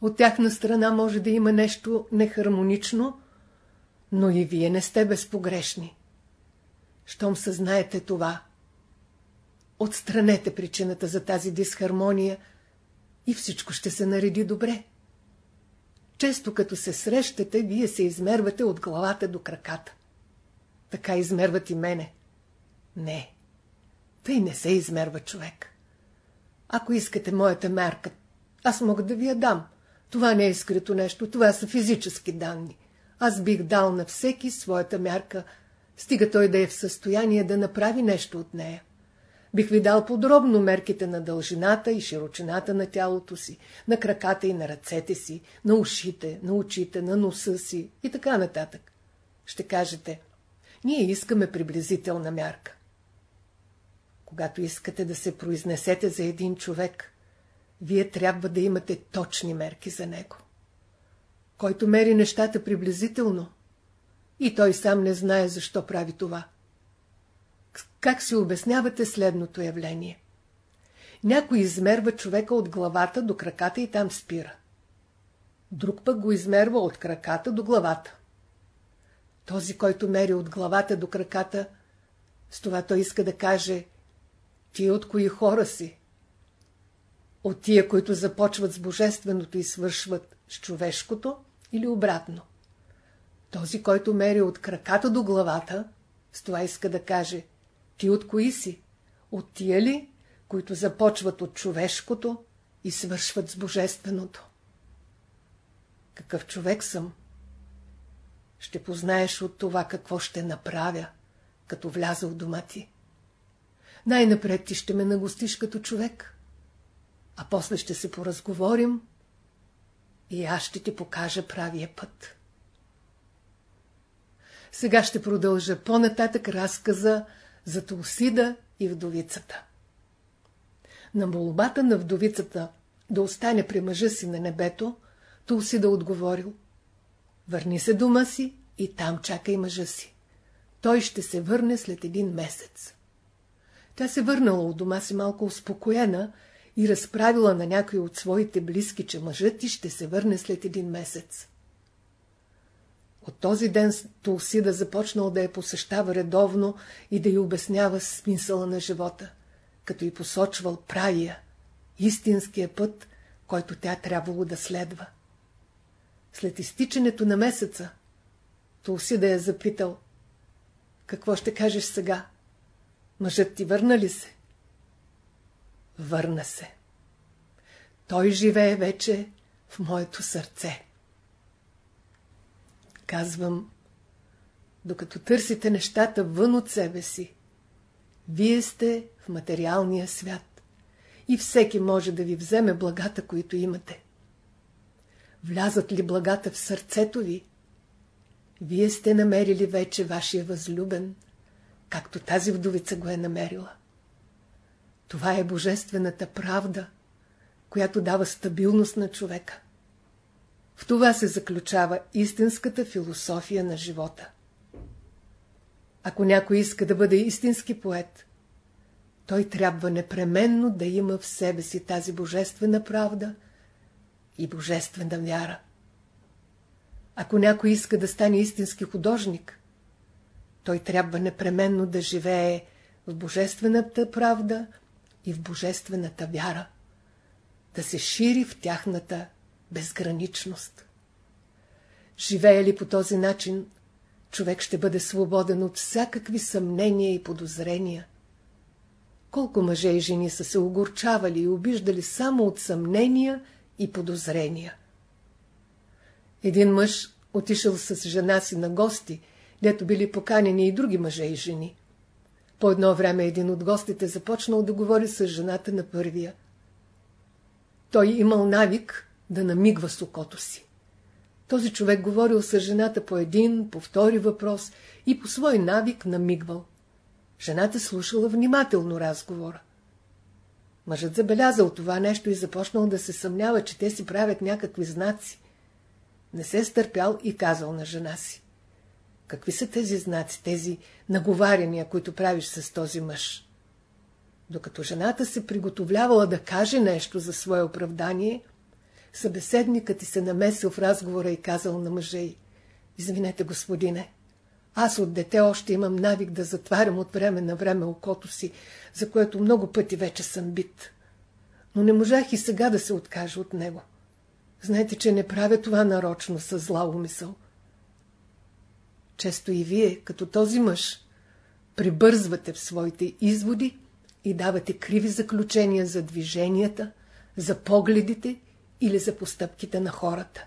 От тяхна страна може да има нещо нехармонично, но и вие не сте безпогрешни. Щом съзнаете това, отстранете причината за тази дисхармония и всичко ще се нареди добре. Често като се срещате, вие се измервате от главата до краката. Така измерват и мене. Не, тъй не се измерва човек. Ако искате моята мерка, аз мога да ви я дам. Това не е скрито нещо, това са физически данни. Аз бих дал на всеки своята мярка, стига той да е в състояние да направи нещо от нея. Бих ви дал подробно мерките на дължината и широчината на тялото си, на краката и на ръцете си, на ушите, на очите, на носа си и така нататък. Ще кажете, ние искаме приблизителна мярка. Когато искате да се произнесете за един човек, вие трябва да имате точни мерки за него. Който мери нещата приблизително, и той сам не знае защо прави това. Как си обяснявате следното явление? Някой измерва човека от главата до краката и там спира. Друг пък го измерва от краката до главата. Този, който мери от главата до краката, с това той иска да каже ти от кои хора си? От тия, които започват с божественото и свършват с човешкото или обратно? Този, който мери от краката до главата, с това иска да каже ти от кои си? От тия ли, които започват от човешкото и свършват с божественото? Какъв човек съм? Ще познаеш от това какво ще направя, като вляза в дома ти. Най-напред ти ще ме нагостиш като човек, а после ще се поразговорим и аз ще ти покажа правия път. Сега ще продължа по-нататък разказа за Толсида и вдовицата. На молбата на вдовицата да остане при мъжа си на небето, Толсида отговорил Върни се дома си и там чакай мъжа си. Той ще се върне след един месец. Тя се върнала от дома си малко успокоена и разправила на някой от своите близки, че мъжът ти ще се върне след един месец. От този ден Тулсида започнал да я посещава редовно и да й обяснява смисъла на живота, като й посочвал правия, истинския път, който тя трябвало да следва. След изтичането на месеца, Тулсида я запитал, какво ще кажеш сега? Мъжът ти върна ли се? Върна се. Той живее вече в моето сърце. Казвам, докато търсите нещата вън от себе си, Вие сте в материалния свят и всеки може да ви вземе благата, които имате. Влязат ли благата в сърцето ви? Вие сте намерили вече вашия възлюбен, както тази вдовица го е намерила. Това е божествената правда, която дава стабилност на човека. В това се заключава истинската философия на живота. Ако някой иска да бъде истински поет, той трябва непременно да има в себе си тази божествена правда и божествена вяра. Ако някой иска да стане истински художник, той трябва непременно да живее в божествената правда и в божествената вяра, да се шири в тяхната безграничност. Живее ли по този начин, човек ще бъде свободен от всякакви съмнения и подозрения. Колко мъже и жени са се огорчавали и обиждали само от съмнения и подозрения. Един мъж отишъл с жена си на гости, дето били поканени и други мъже и жени. По едно време един от гостите започнал да говори с жената на първия. Той имал навик да намигва с окото си. Този човек говорил с жената по един, по втори въпрос и по свой навик намигвал. Жената слушала внимателно разговора. Мъжът забелязал това нещо и започнал да се съмнява, че те си правят някакви знаци. Не се стърпял и казал на жена си. Какви са тези знаци, тези наговаряния, които правиш с този мъж? Докато жената се приготовлявала да каже нещо за свое оправдание, събеседникът ти се намесил в разговора и казал на мъжа й. Извинете, господине, аз от дете още имам навик да затварям от време на време окото си, за което много пъти вече съм бит. Но не можах и сега да се откажа от него. Знаете, че не правя това нарочно, с зла умисъл. Често и вие, като този мъж, прибързвате в своите изводи и давате криви заключения за движенията, за погледите или за постъпките на хората.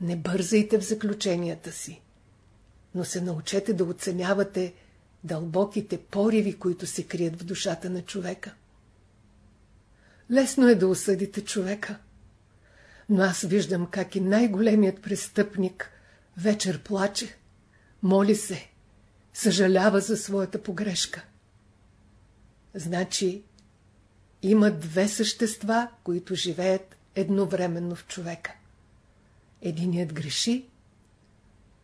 Не бързайте в заключенията си, но се научете да оценявате дълбоките пориви, които се крият в душата на човека. Лесно е да осъдите човека, но аз виждам как и най-големият престъпник вечер плаче, моли се, съжалява за своята погрешка. Значи, има две същества, които живеят едновременно в човека. Единият греши,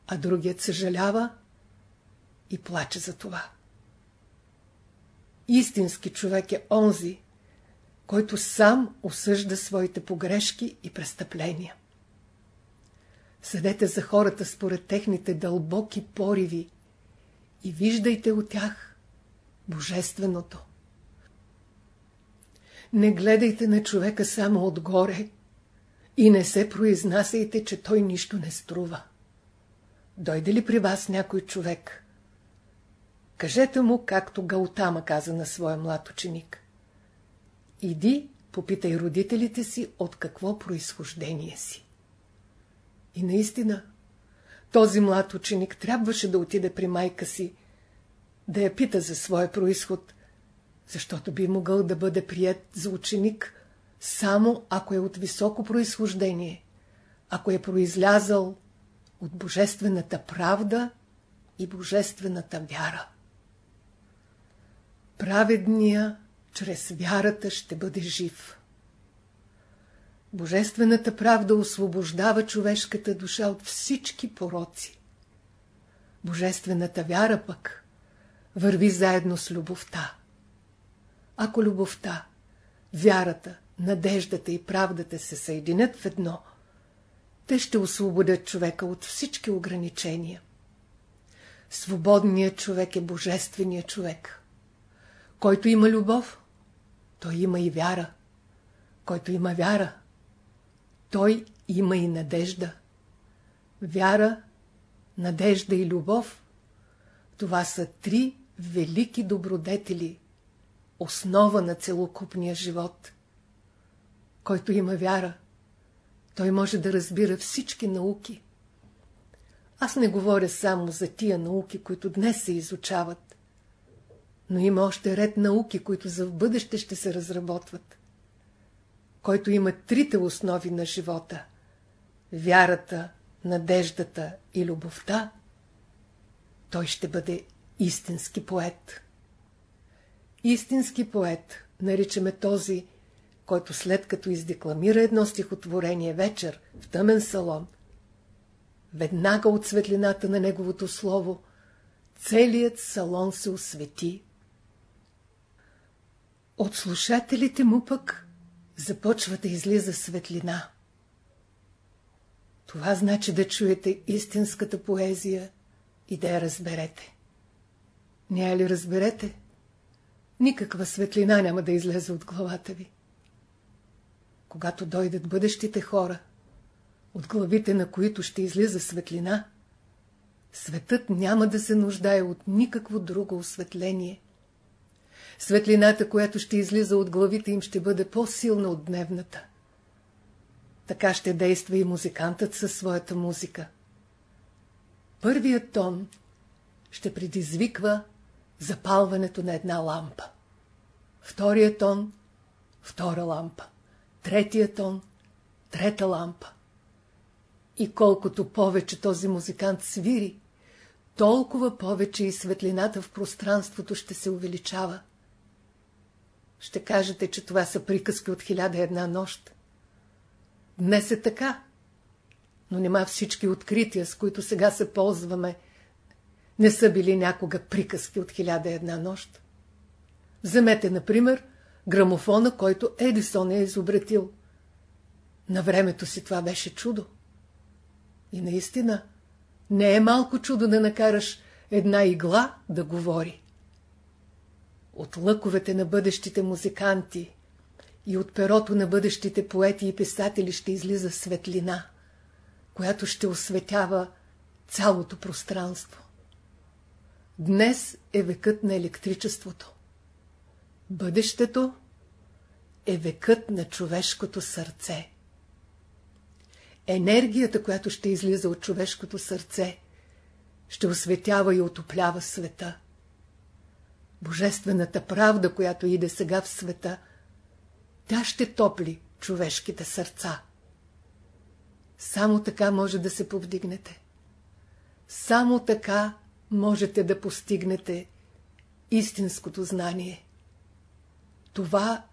а другият съжалява и плаче за това. Истински човек е онзи, който сам осъжда своите погрешки и престъпления. Съдете за хората според техните дълбоки пориви и виждайте от тях божественото. Не гледайте на човека само отгоре и не се произнасяйте, че той нищо не струва. Дойде ли при вас някой човек? Кажете му, както Гаутама каза на своя млад ученик. Иди, попитай родителите си от какво произхождение си. И наистина, този млад ученик трябваше да отиде при майка си, да я пита за своя происход, защото би могъл да бъде прият за ученик само ако е от високо произхождение, ако е произлязал от божествената правда и божествената вяра. Праведния чрез вярата ще бъде жив. Божествената правда освобождава човешката душа от всички пороци. Божествената вяра пък върви заедно с любовта. Ако любовта, вярата, надеждата и правдата се съединят в едно, те ще освободят човека от всички ограничения. Свободният човек е божественият човек. Който има любов, той има и вяра. Който има вяра, той има и надежда. Вяра, надежда и любов – това са три велики добродетели, основа на целокупния живот. Който има вяра, той може да разбира всички науки. Аз не говоря само за тия науки, които днес се изучават. Но има още ред науки, които за в бъдеще ще се разработват. Който има трите основи на живота – вярата, надеждата и любовта, той ще бъде истински поет. Истински поет наричаме този, който след като издекламира едно стихотворение вечер в тъмен салон, веднага от светлината на неговото слово, целият салон се освети. От слушателите му пък започва да излиза светлина. Това значи да чуете истинската поезия и да я разберете. Не ли разберете? Никаква светлина няма да излезе от главата ви. Когато дойдат бъдещите хора, от главите на които ще излиза светлина, светът няма да се нуждае от никакво друго осветление. Светлината, която ще излиза от главите им, ще бъде по-силна от дневната. Така ще действа и музикантът със своята музика. Първият тон ще предизвиква запалването на една лампа. Вторият тон – втора лампа. Третия тон – трета лампа. И колкото повече този музикант свири, толкова повече и светлината в пространството ще се увеличава. Ще кажете, че това са приказки от хиляда една нощ. Днес е така, но нема всички открития, с които сега се ползваме, не са били някога приказки от хиляда една нощ. Вземете, например, грамофона, който Едисон е изобретил. На времето си това беше чудо. И наистина, не е малко чудо да накараш една игла да говори. От лъковете на бъдещите музиканти и от перото на бъдещите поети и писатели ще излиза светлина, която ще осветява цялото пространство. Днес е векът на електричеството. Бъдещето е векът на човешкото сърце. Енергията, която ще излиза от човешкото сърце, ще осветява и отоплява света. Божествената правда, която иде сега в света, тя ще топли човешките сърца. Само така може да се повдигнете. Само така можете да постигнете истинското знание. Това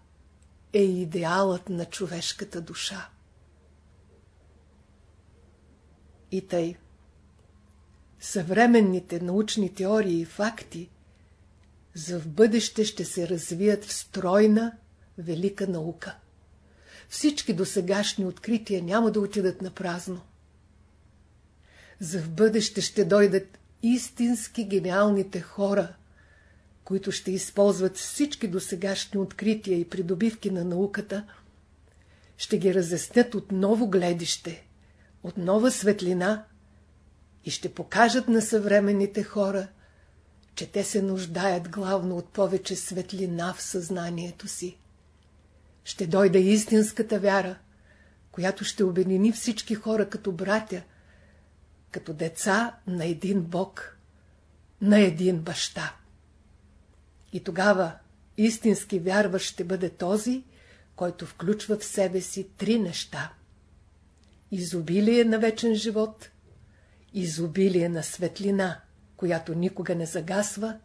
е идеалът на човешката душа. И тъй. Съвременните научни теории и факти за в бъдеще ще се развият в стройна, велика наука. Всички досегашни открития няма да отидат на празно. За в бъдеще ще дойдат истински гениалните хора, които ще използват всички досегашни открития и придобивки на науката, ще ги разяснят от ново гледище, от нова светлина и ще покажат на съвременните хора, че те се нуждаят главно от повече светлина в съзнанието си. Ще дойде истинската вяра, която ще обедини всички хора като братя, като деца на един Бог, на един баща. И тогава истински вярващ ще бъде този, който включва в себе си три неща. Изобилие на вечен живот, изобилие на светлина, която никога не загасва,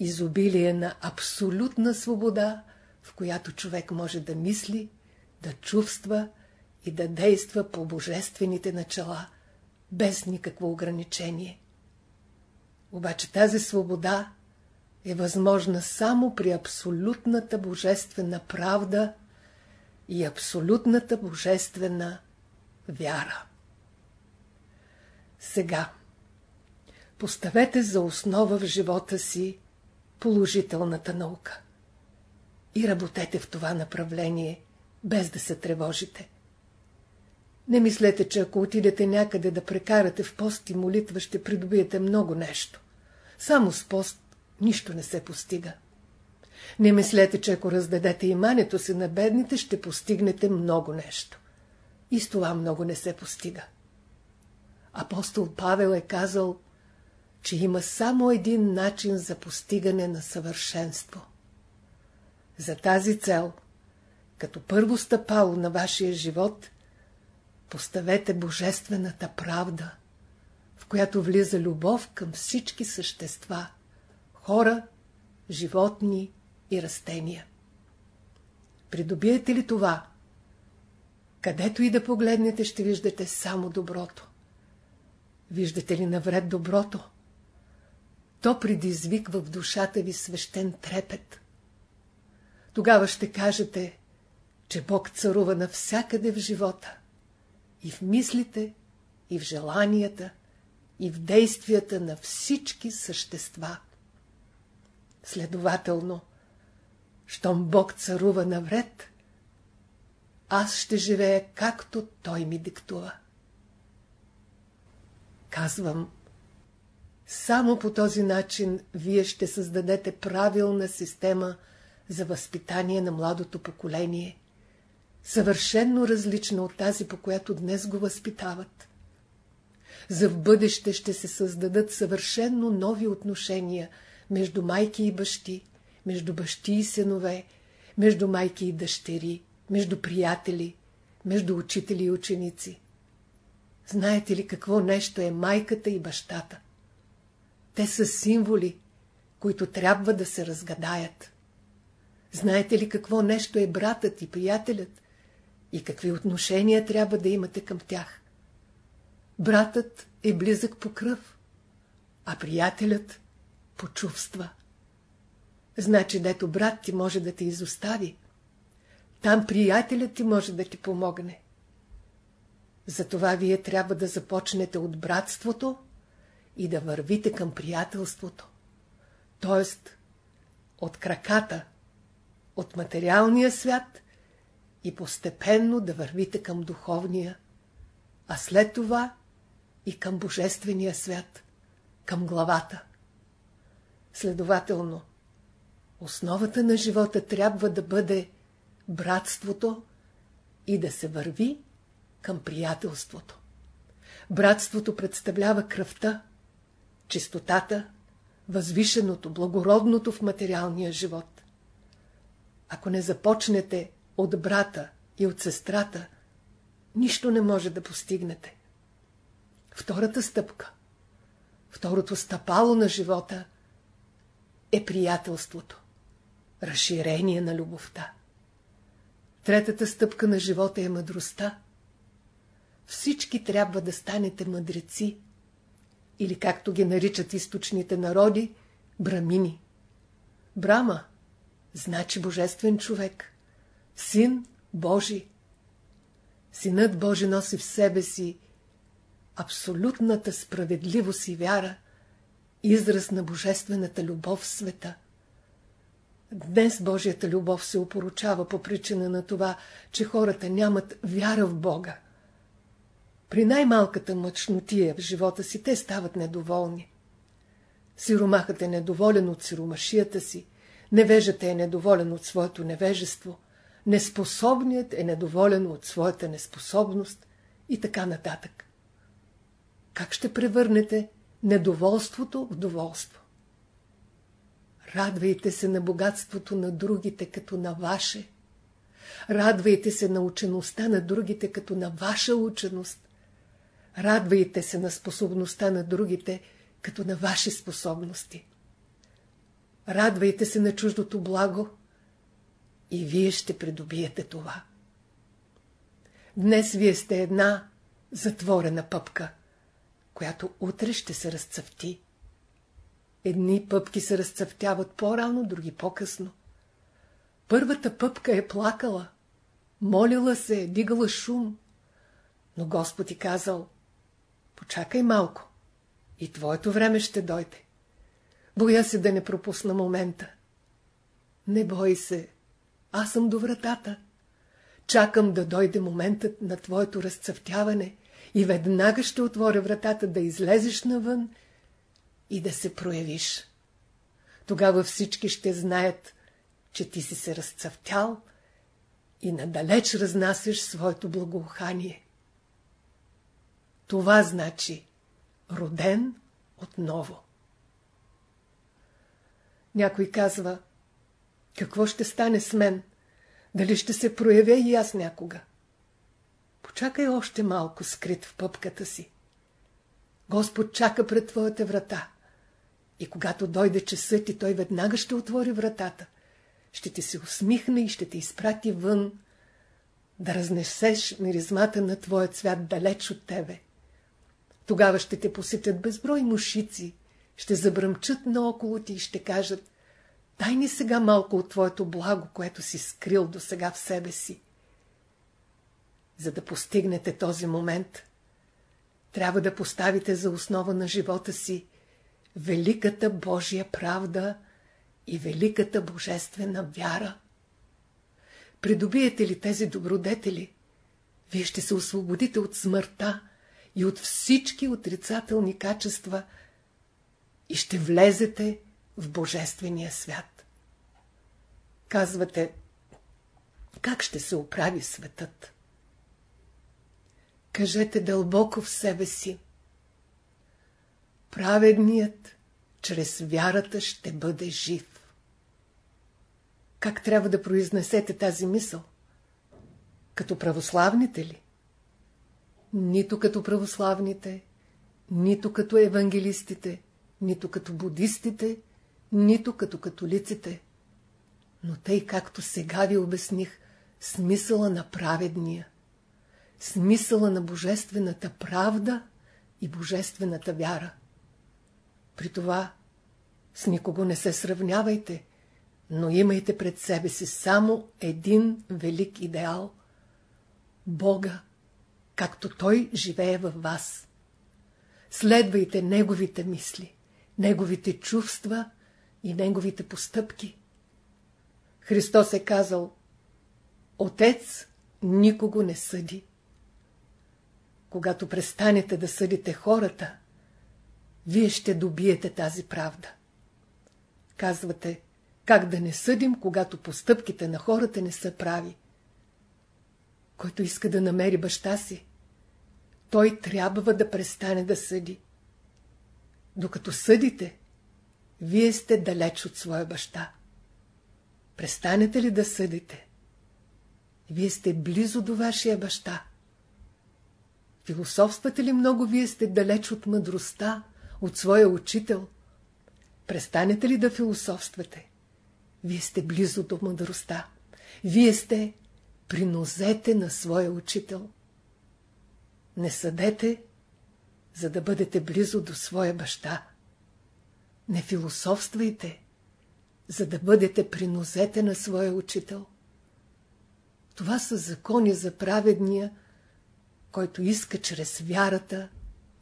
изобилие на абсолютна свобода, в която човек може да мисли, да чувства и да действа по божествените начала – без никакво ограничение. Обаче тази свобода е възможна само при абсолютната божествена правда и абсолютната божествена вяра. Сега поставете за основа в живота си положителната наука и работете в това направление, без да се тревожите. Не мислете, че ако отидете някъде да прекарате в пост и молитва, ще придобиете много нещо. Само с пост нищо не се постига. Не мислете, че ако раздадете имането си на бедните, ще постигнете много нещо. И с това много не се постига. Апостол Павел е казал, че има само един начин за постигане на съвършенство. За тази цел, като първо стъпало на вашия живот, поставете божествената правда, в която влиза любов към всички същества, хора, животни и растения. Придобиете ли това? Където и да погледнете, ще виждате само доброто. Виждате ли навред доброто? То предизвиква в душата ви свещен трепет. Тогава ще кажете, че Бог царува навсякъде в живота. И в мислите, и в желанията, и в действията на всички същества. Следователно, щом Бог царува навред, аз ще живея както Той ми диктува. Казвам, само по този начин вие ще създадете правилна система за възпитание на младото поколение, съвършенно различна от тази, по която днес го възпитават. За в бъдеще ще се създадат съвършенно нови отношения между майки и бащи, между бащи и синове, между майки и дъщери, между приятели, между учители и ученици. Знаете ли какво нещо е майката и бащата? Те са символи, които трябва да се разгадаят. Знаете ли какво нещо е братът и приятелят и какви отношения трябва да имате към тях? Братът е близък по кръв, а приятелят по чувства. Значи, дето брат ти може да те изостави, там приятелят ти може да ти помогне. Затова вие трябва да започнете от братството и да вървите към приятелството. Т.е. от краката, от материалния свят и постепенно да вървите към духовния, а след това и към божествения свят, към главата. Следователно, основата на живота трябва да бъде братството и да се върви към приятелството. Братството представлява кръвта, чистотата, възвишеното, благородното в материалния живот. Ако не започнете от брата и от сестрата, нищо не може да постигнете. Втората стъпка, второто стъпало на живота е приятелството, разширение на любовта. Третата стъпка на живота е мъдростта. Всички трябва да станете мъдреци, или както ги наричат източните народи, брамини. Брама значи божествен човек, син Божи. Синът Божи носи в себе си абсолютната справедливост и вяра, израз на божествената любов в света. Днес Божията любов се опоручава по причина на това, че хората нямат вяра в Бога. При най-малката мъчнотия в живота си те стават недоволни. Сиромахът е недоволен от сиромашията си, невежата е недоволен от своето невежество, неспособният е недоволен от своята неспособност и така нататък. Как ще превърнете недоволството в доволство? Радвайте се на богатството на другите като на ваше. Радвайте се на учеността на другите като на ваша ученост. Радвайте се на способността на другите като на ваши способности. Радвайте се на чуждото благо и вие ще придобиете това. Днес вие сте една затворена пъпка, която утре ще се разцъфти. Едни пъпки се разцъфтяват по-рано, други по-късно. Първата пъпка е плакала, молила се, дигала шум, но Господ и казал, почакай малко и твоето време ще дойде. Боя се да не пропусна момента. Не бой се, аз съм до вратата. Чакам да дойде моментът на твоето разцъфтяване и веднага ще отворя вратата да излезеш навън и да се проявиш. Тогава всички ще знаят, че ти си се разцъфтял и надалеч разнасяш своето благоухание. Това значи роден отново. Някой казва, какво ще стане с мен? Дали ще се проявя и аз някога? Почакай още малко скрит в пъпката си. Господ чака пред твоята врата. И когато дойде часът и той веднага ще отвори вратата, ще ти се усмихне и ще те изпрати вън, да разнесеш миризмата на твоя цвят далеч от тебе. Тогава ще те посетят безброй мушици, ще забръмчат наоколо ти и ще кажат Дай ни сега малко от твоето благо, което си скрил до сега в себе си. За да постигнете този момент, трябва да поставите за основа на живота си великата Божия правда и великата божествена вяра. Придобиете ли тези добродетели, вие ще се освободите от смъртта и от всички отрицателни качества и ще влезете в Божествения свят. Казвате, как ще се оправи светът? Кажете дълбоко в себе си. Праведният чрез вярата ще бъде жив. Как трябва да произнесете тази мисъл? Като православните ли? Нито като православните, нито като евангелистите, нито като будистите, нито като католиците. Но тъй както сега ви обясних смисъла на праведния, смисъла на божествената правда и божествената вяра. При това с никого не се сравнявайте, но имайте пред себе си само един велик идеал – Бога, както Той живее във вас. Следвайте Неговите мисли, Неговите чувства и Неговите постъпки. Христос е казал Отец никого не съди. Когато престанете да съдите хората, вие ще добиете тази правда. Казвате, как да не съдим, когато постъпките на хората не са прави. Който иска да намери баща си, той трябва да престане да съди. Докато съдите, вие сте далеч от своя баща. Престанете ли да съдите? Вие сте близо до вашия баща. Философствате ли много, вие сте далеч от мъдростта, от своя учител? Престанете ли да философствате? Вие сте близо до мъдростта. Вие сте при нозете на своя учител. Не съдете, за да бъдете близо до своя баща. Не философствайте, за да бъдете при нозете на своя учител. Това са закони за праведния, който иска чрез вярата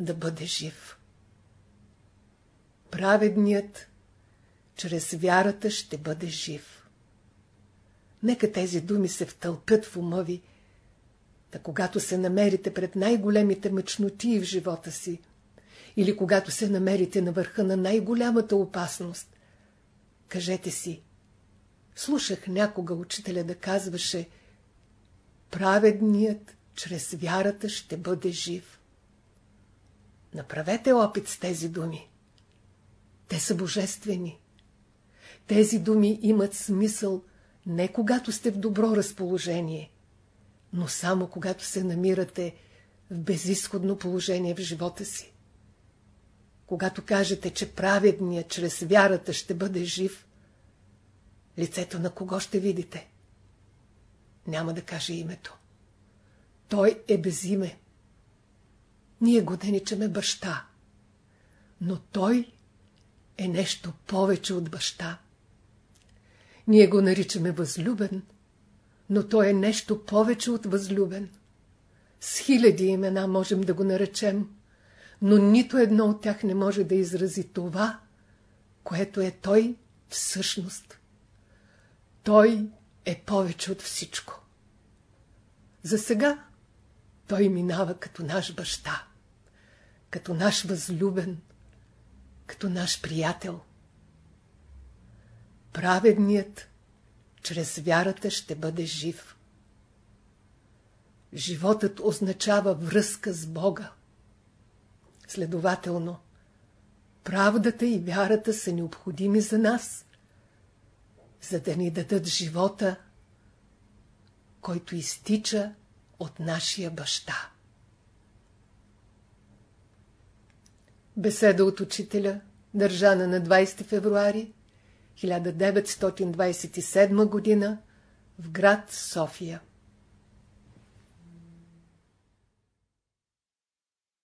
да бъде жив. Праведният чрез вярата ще бъде жив. Нека тези думи се втълпят в ума ви, да когато се намерите пред най-големите мъчноти в живота си, или когато се намерите на върха на най-голямата опасност, кажете си, слушах някога учителя да казваше, праведният чрез вярата ще бъде жив. Направете опит с тези думи. Те са божествени. Тези думи имат смисъл не когато сте в добро разположение, но само когато се намирате в безисходно положение в живота си. Когато кажете, че праведният чрез вярата ще бъде жив, лицето на кого ще видите? Няма да каже името. Той е без име. Ние го деничаме баща. Но той е нещо повече от баща. Ние го наричаме възлюбен, но той е нещо повече от възлюбен. С хиляди имена можем да го наречем, но нито едно от тях не може да изрази това, което е той всъщност. Той е повече от всичко. За сега той минава като наш баща, като наш възлюбен, като наш приятел. Праведният чрез вярата ще бъде жив. Животът означава връзка с Бога. Следователно, правдата и вярата са необходими за нас, за да ни дадат живота, който изтича от нашия баща. Беседа от учителя, държана на 20 февруари 1927 г. в град София.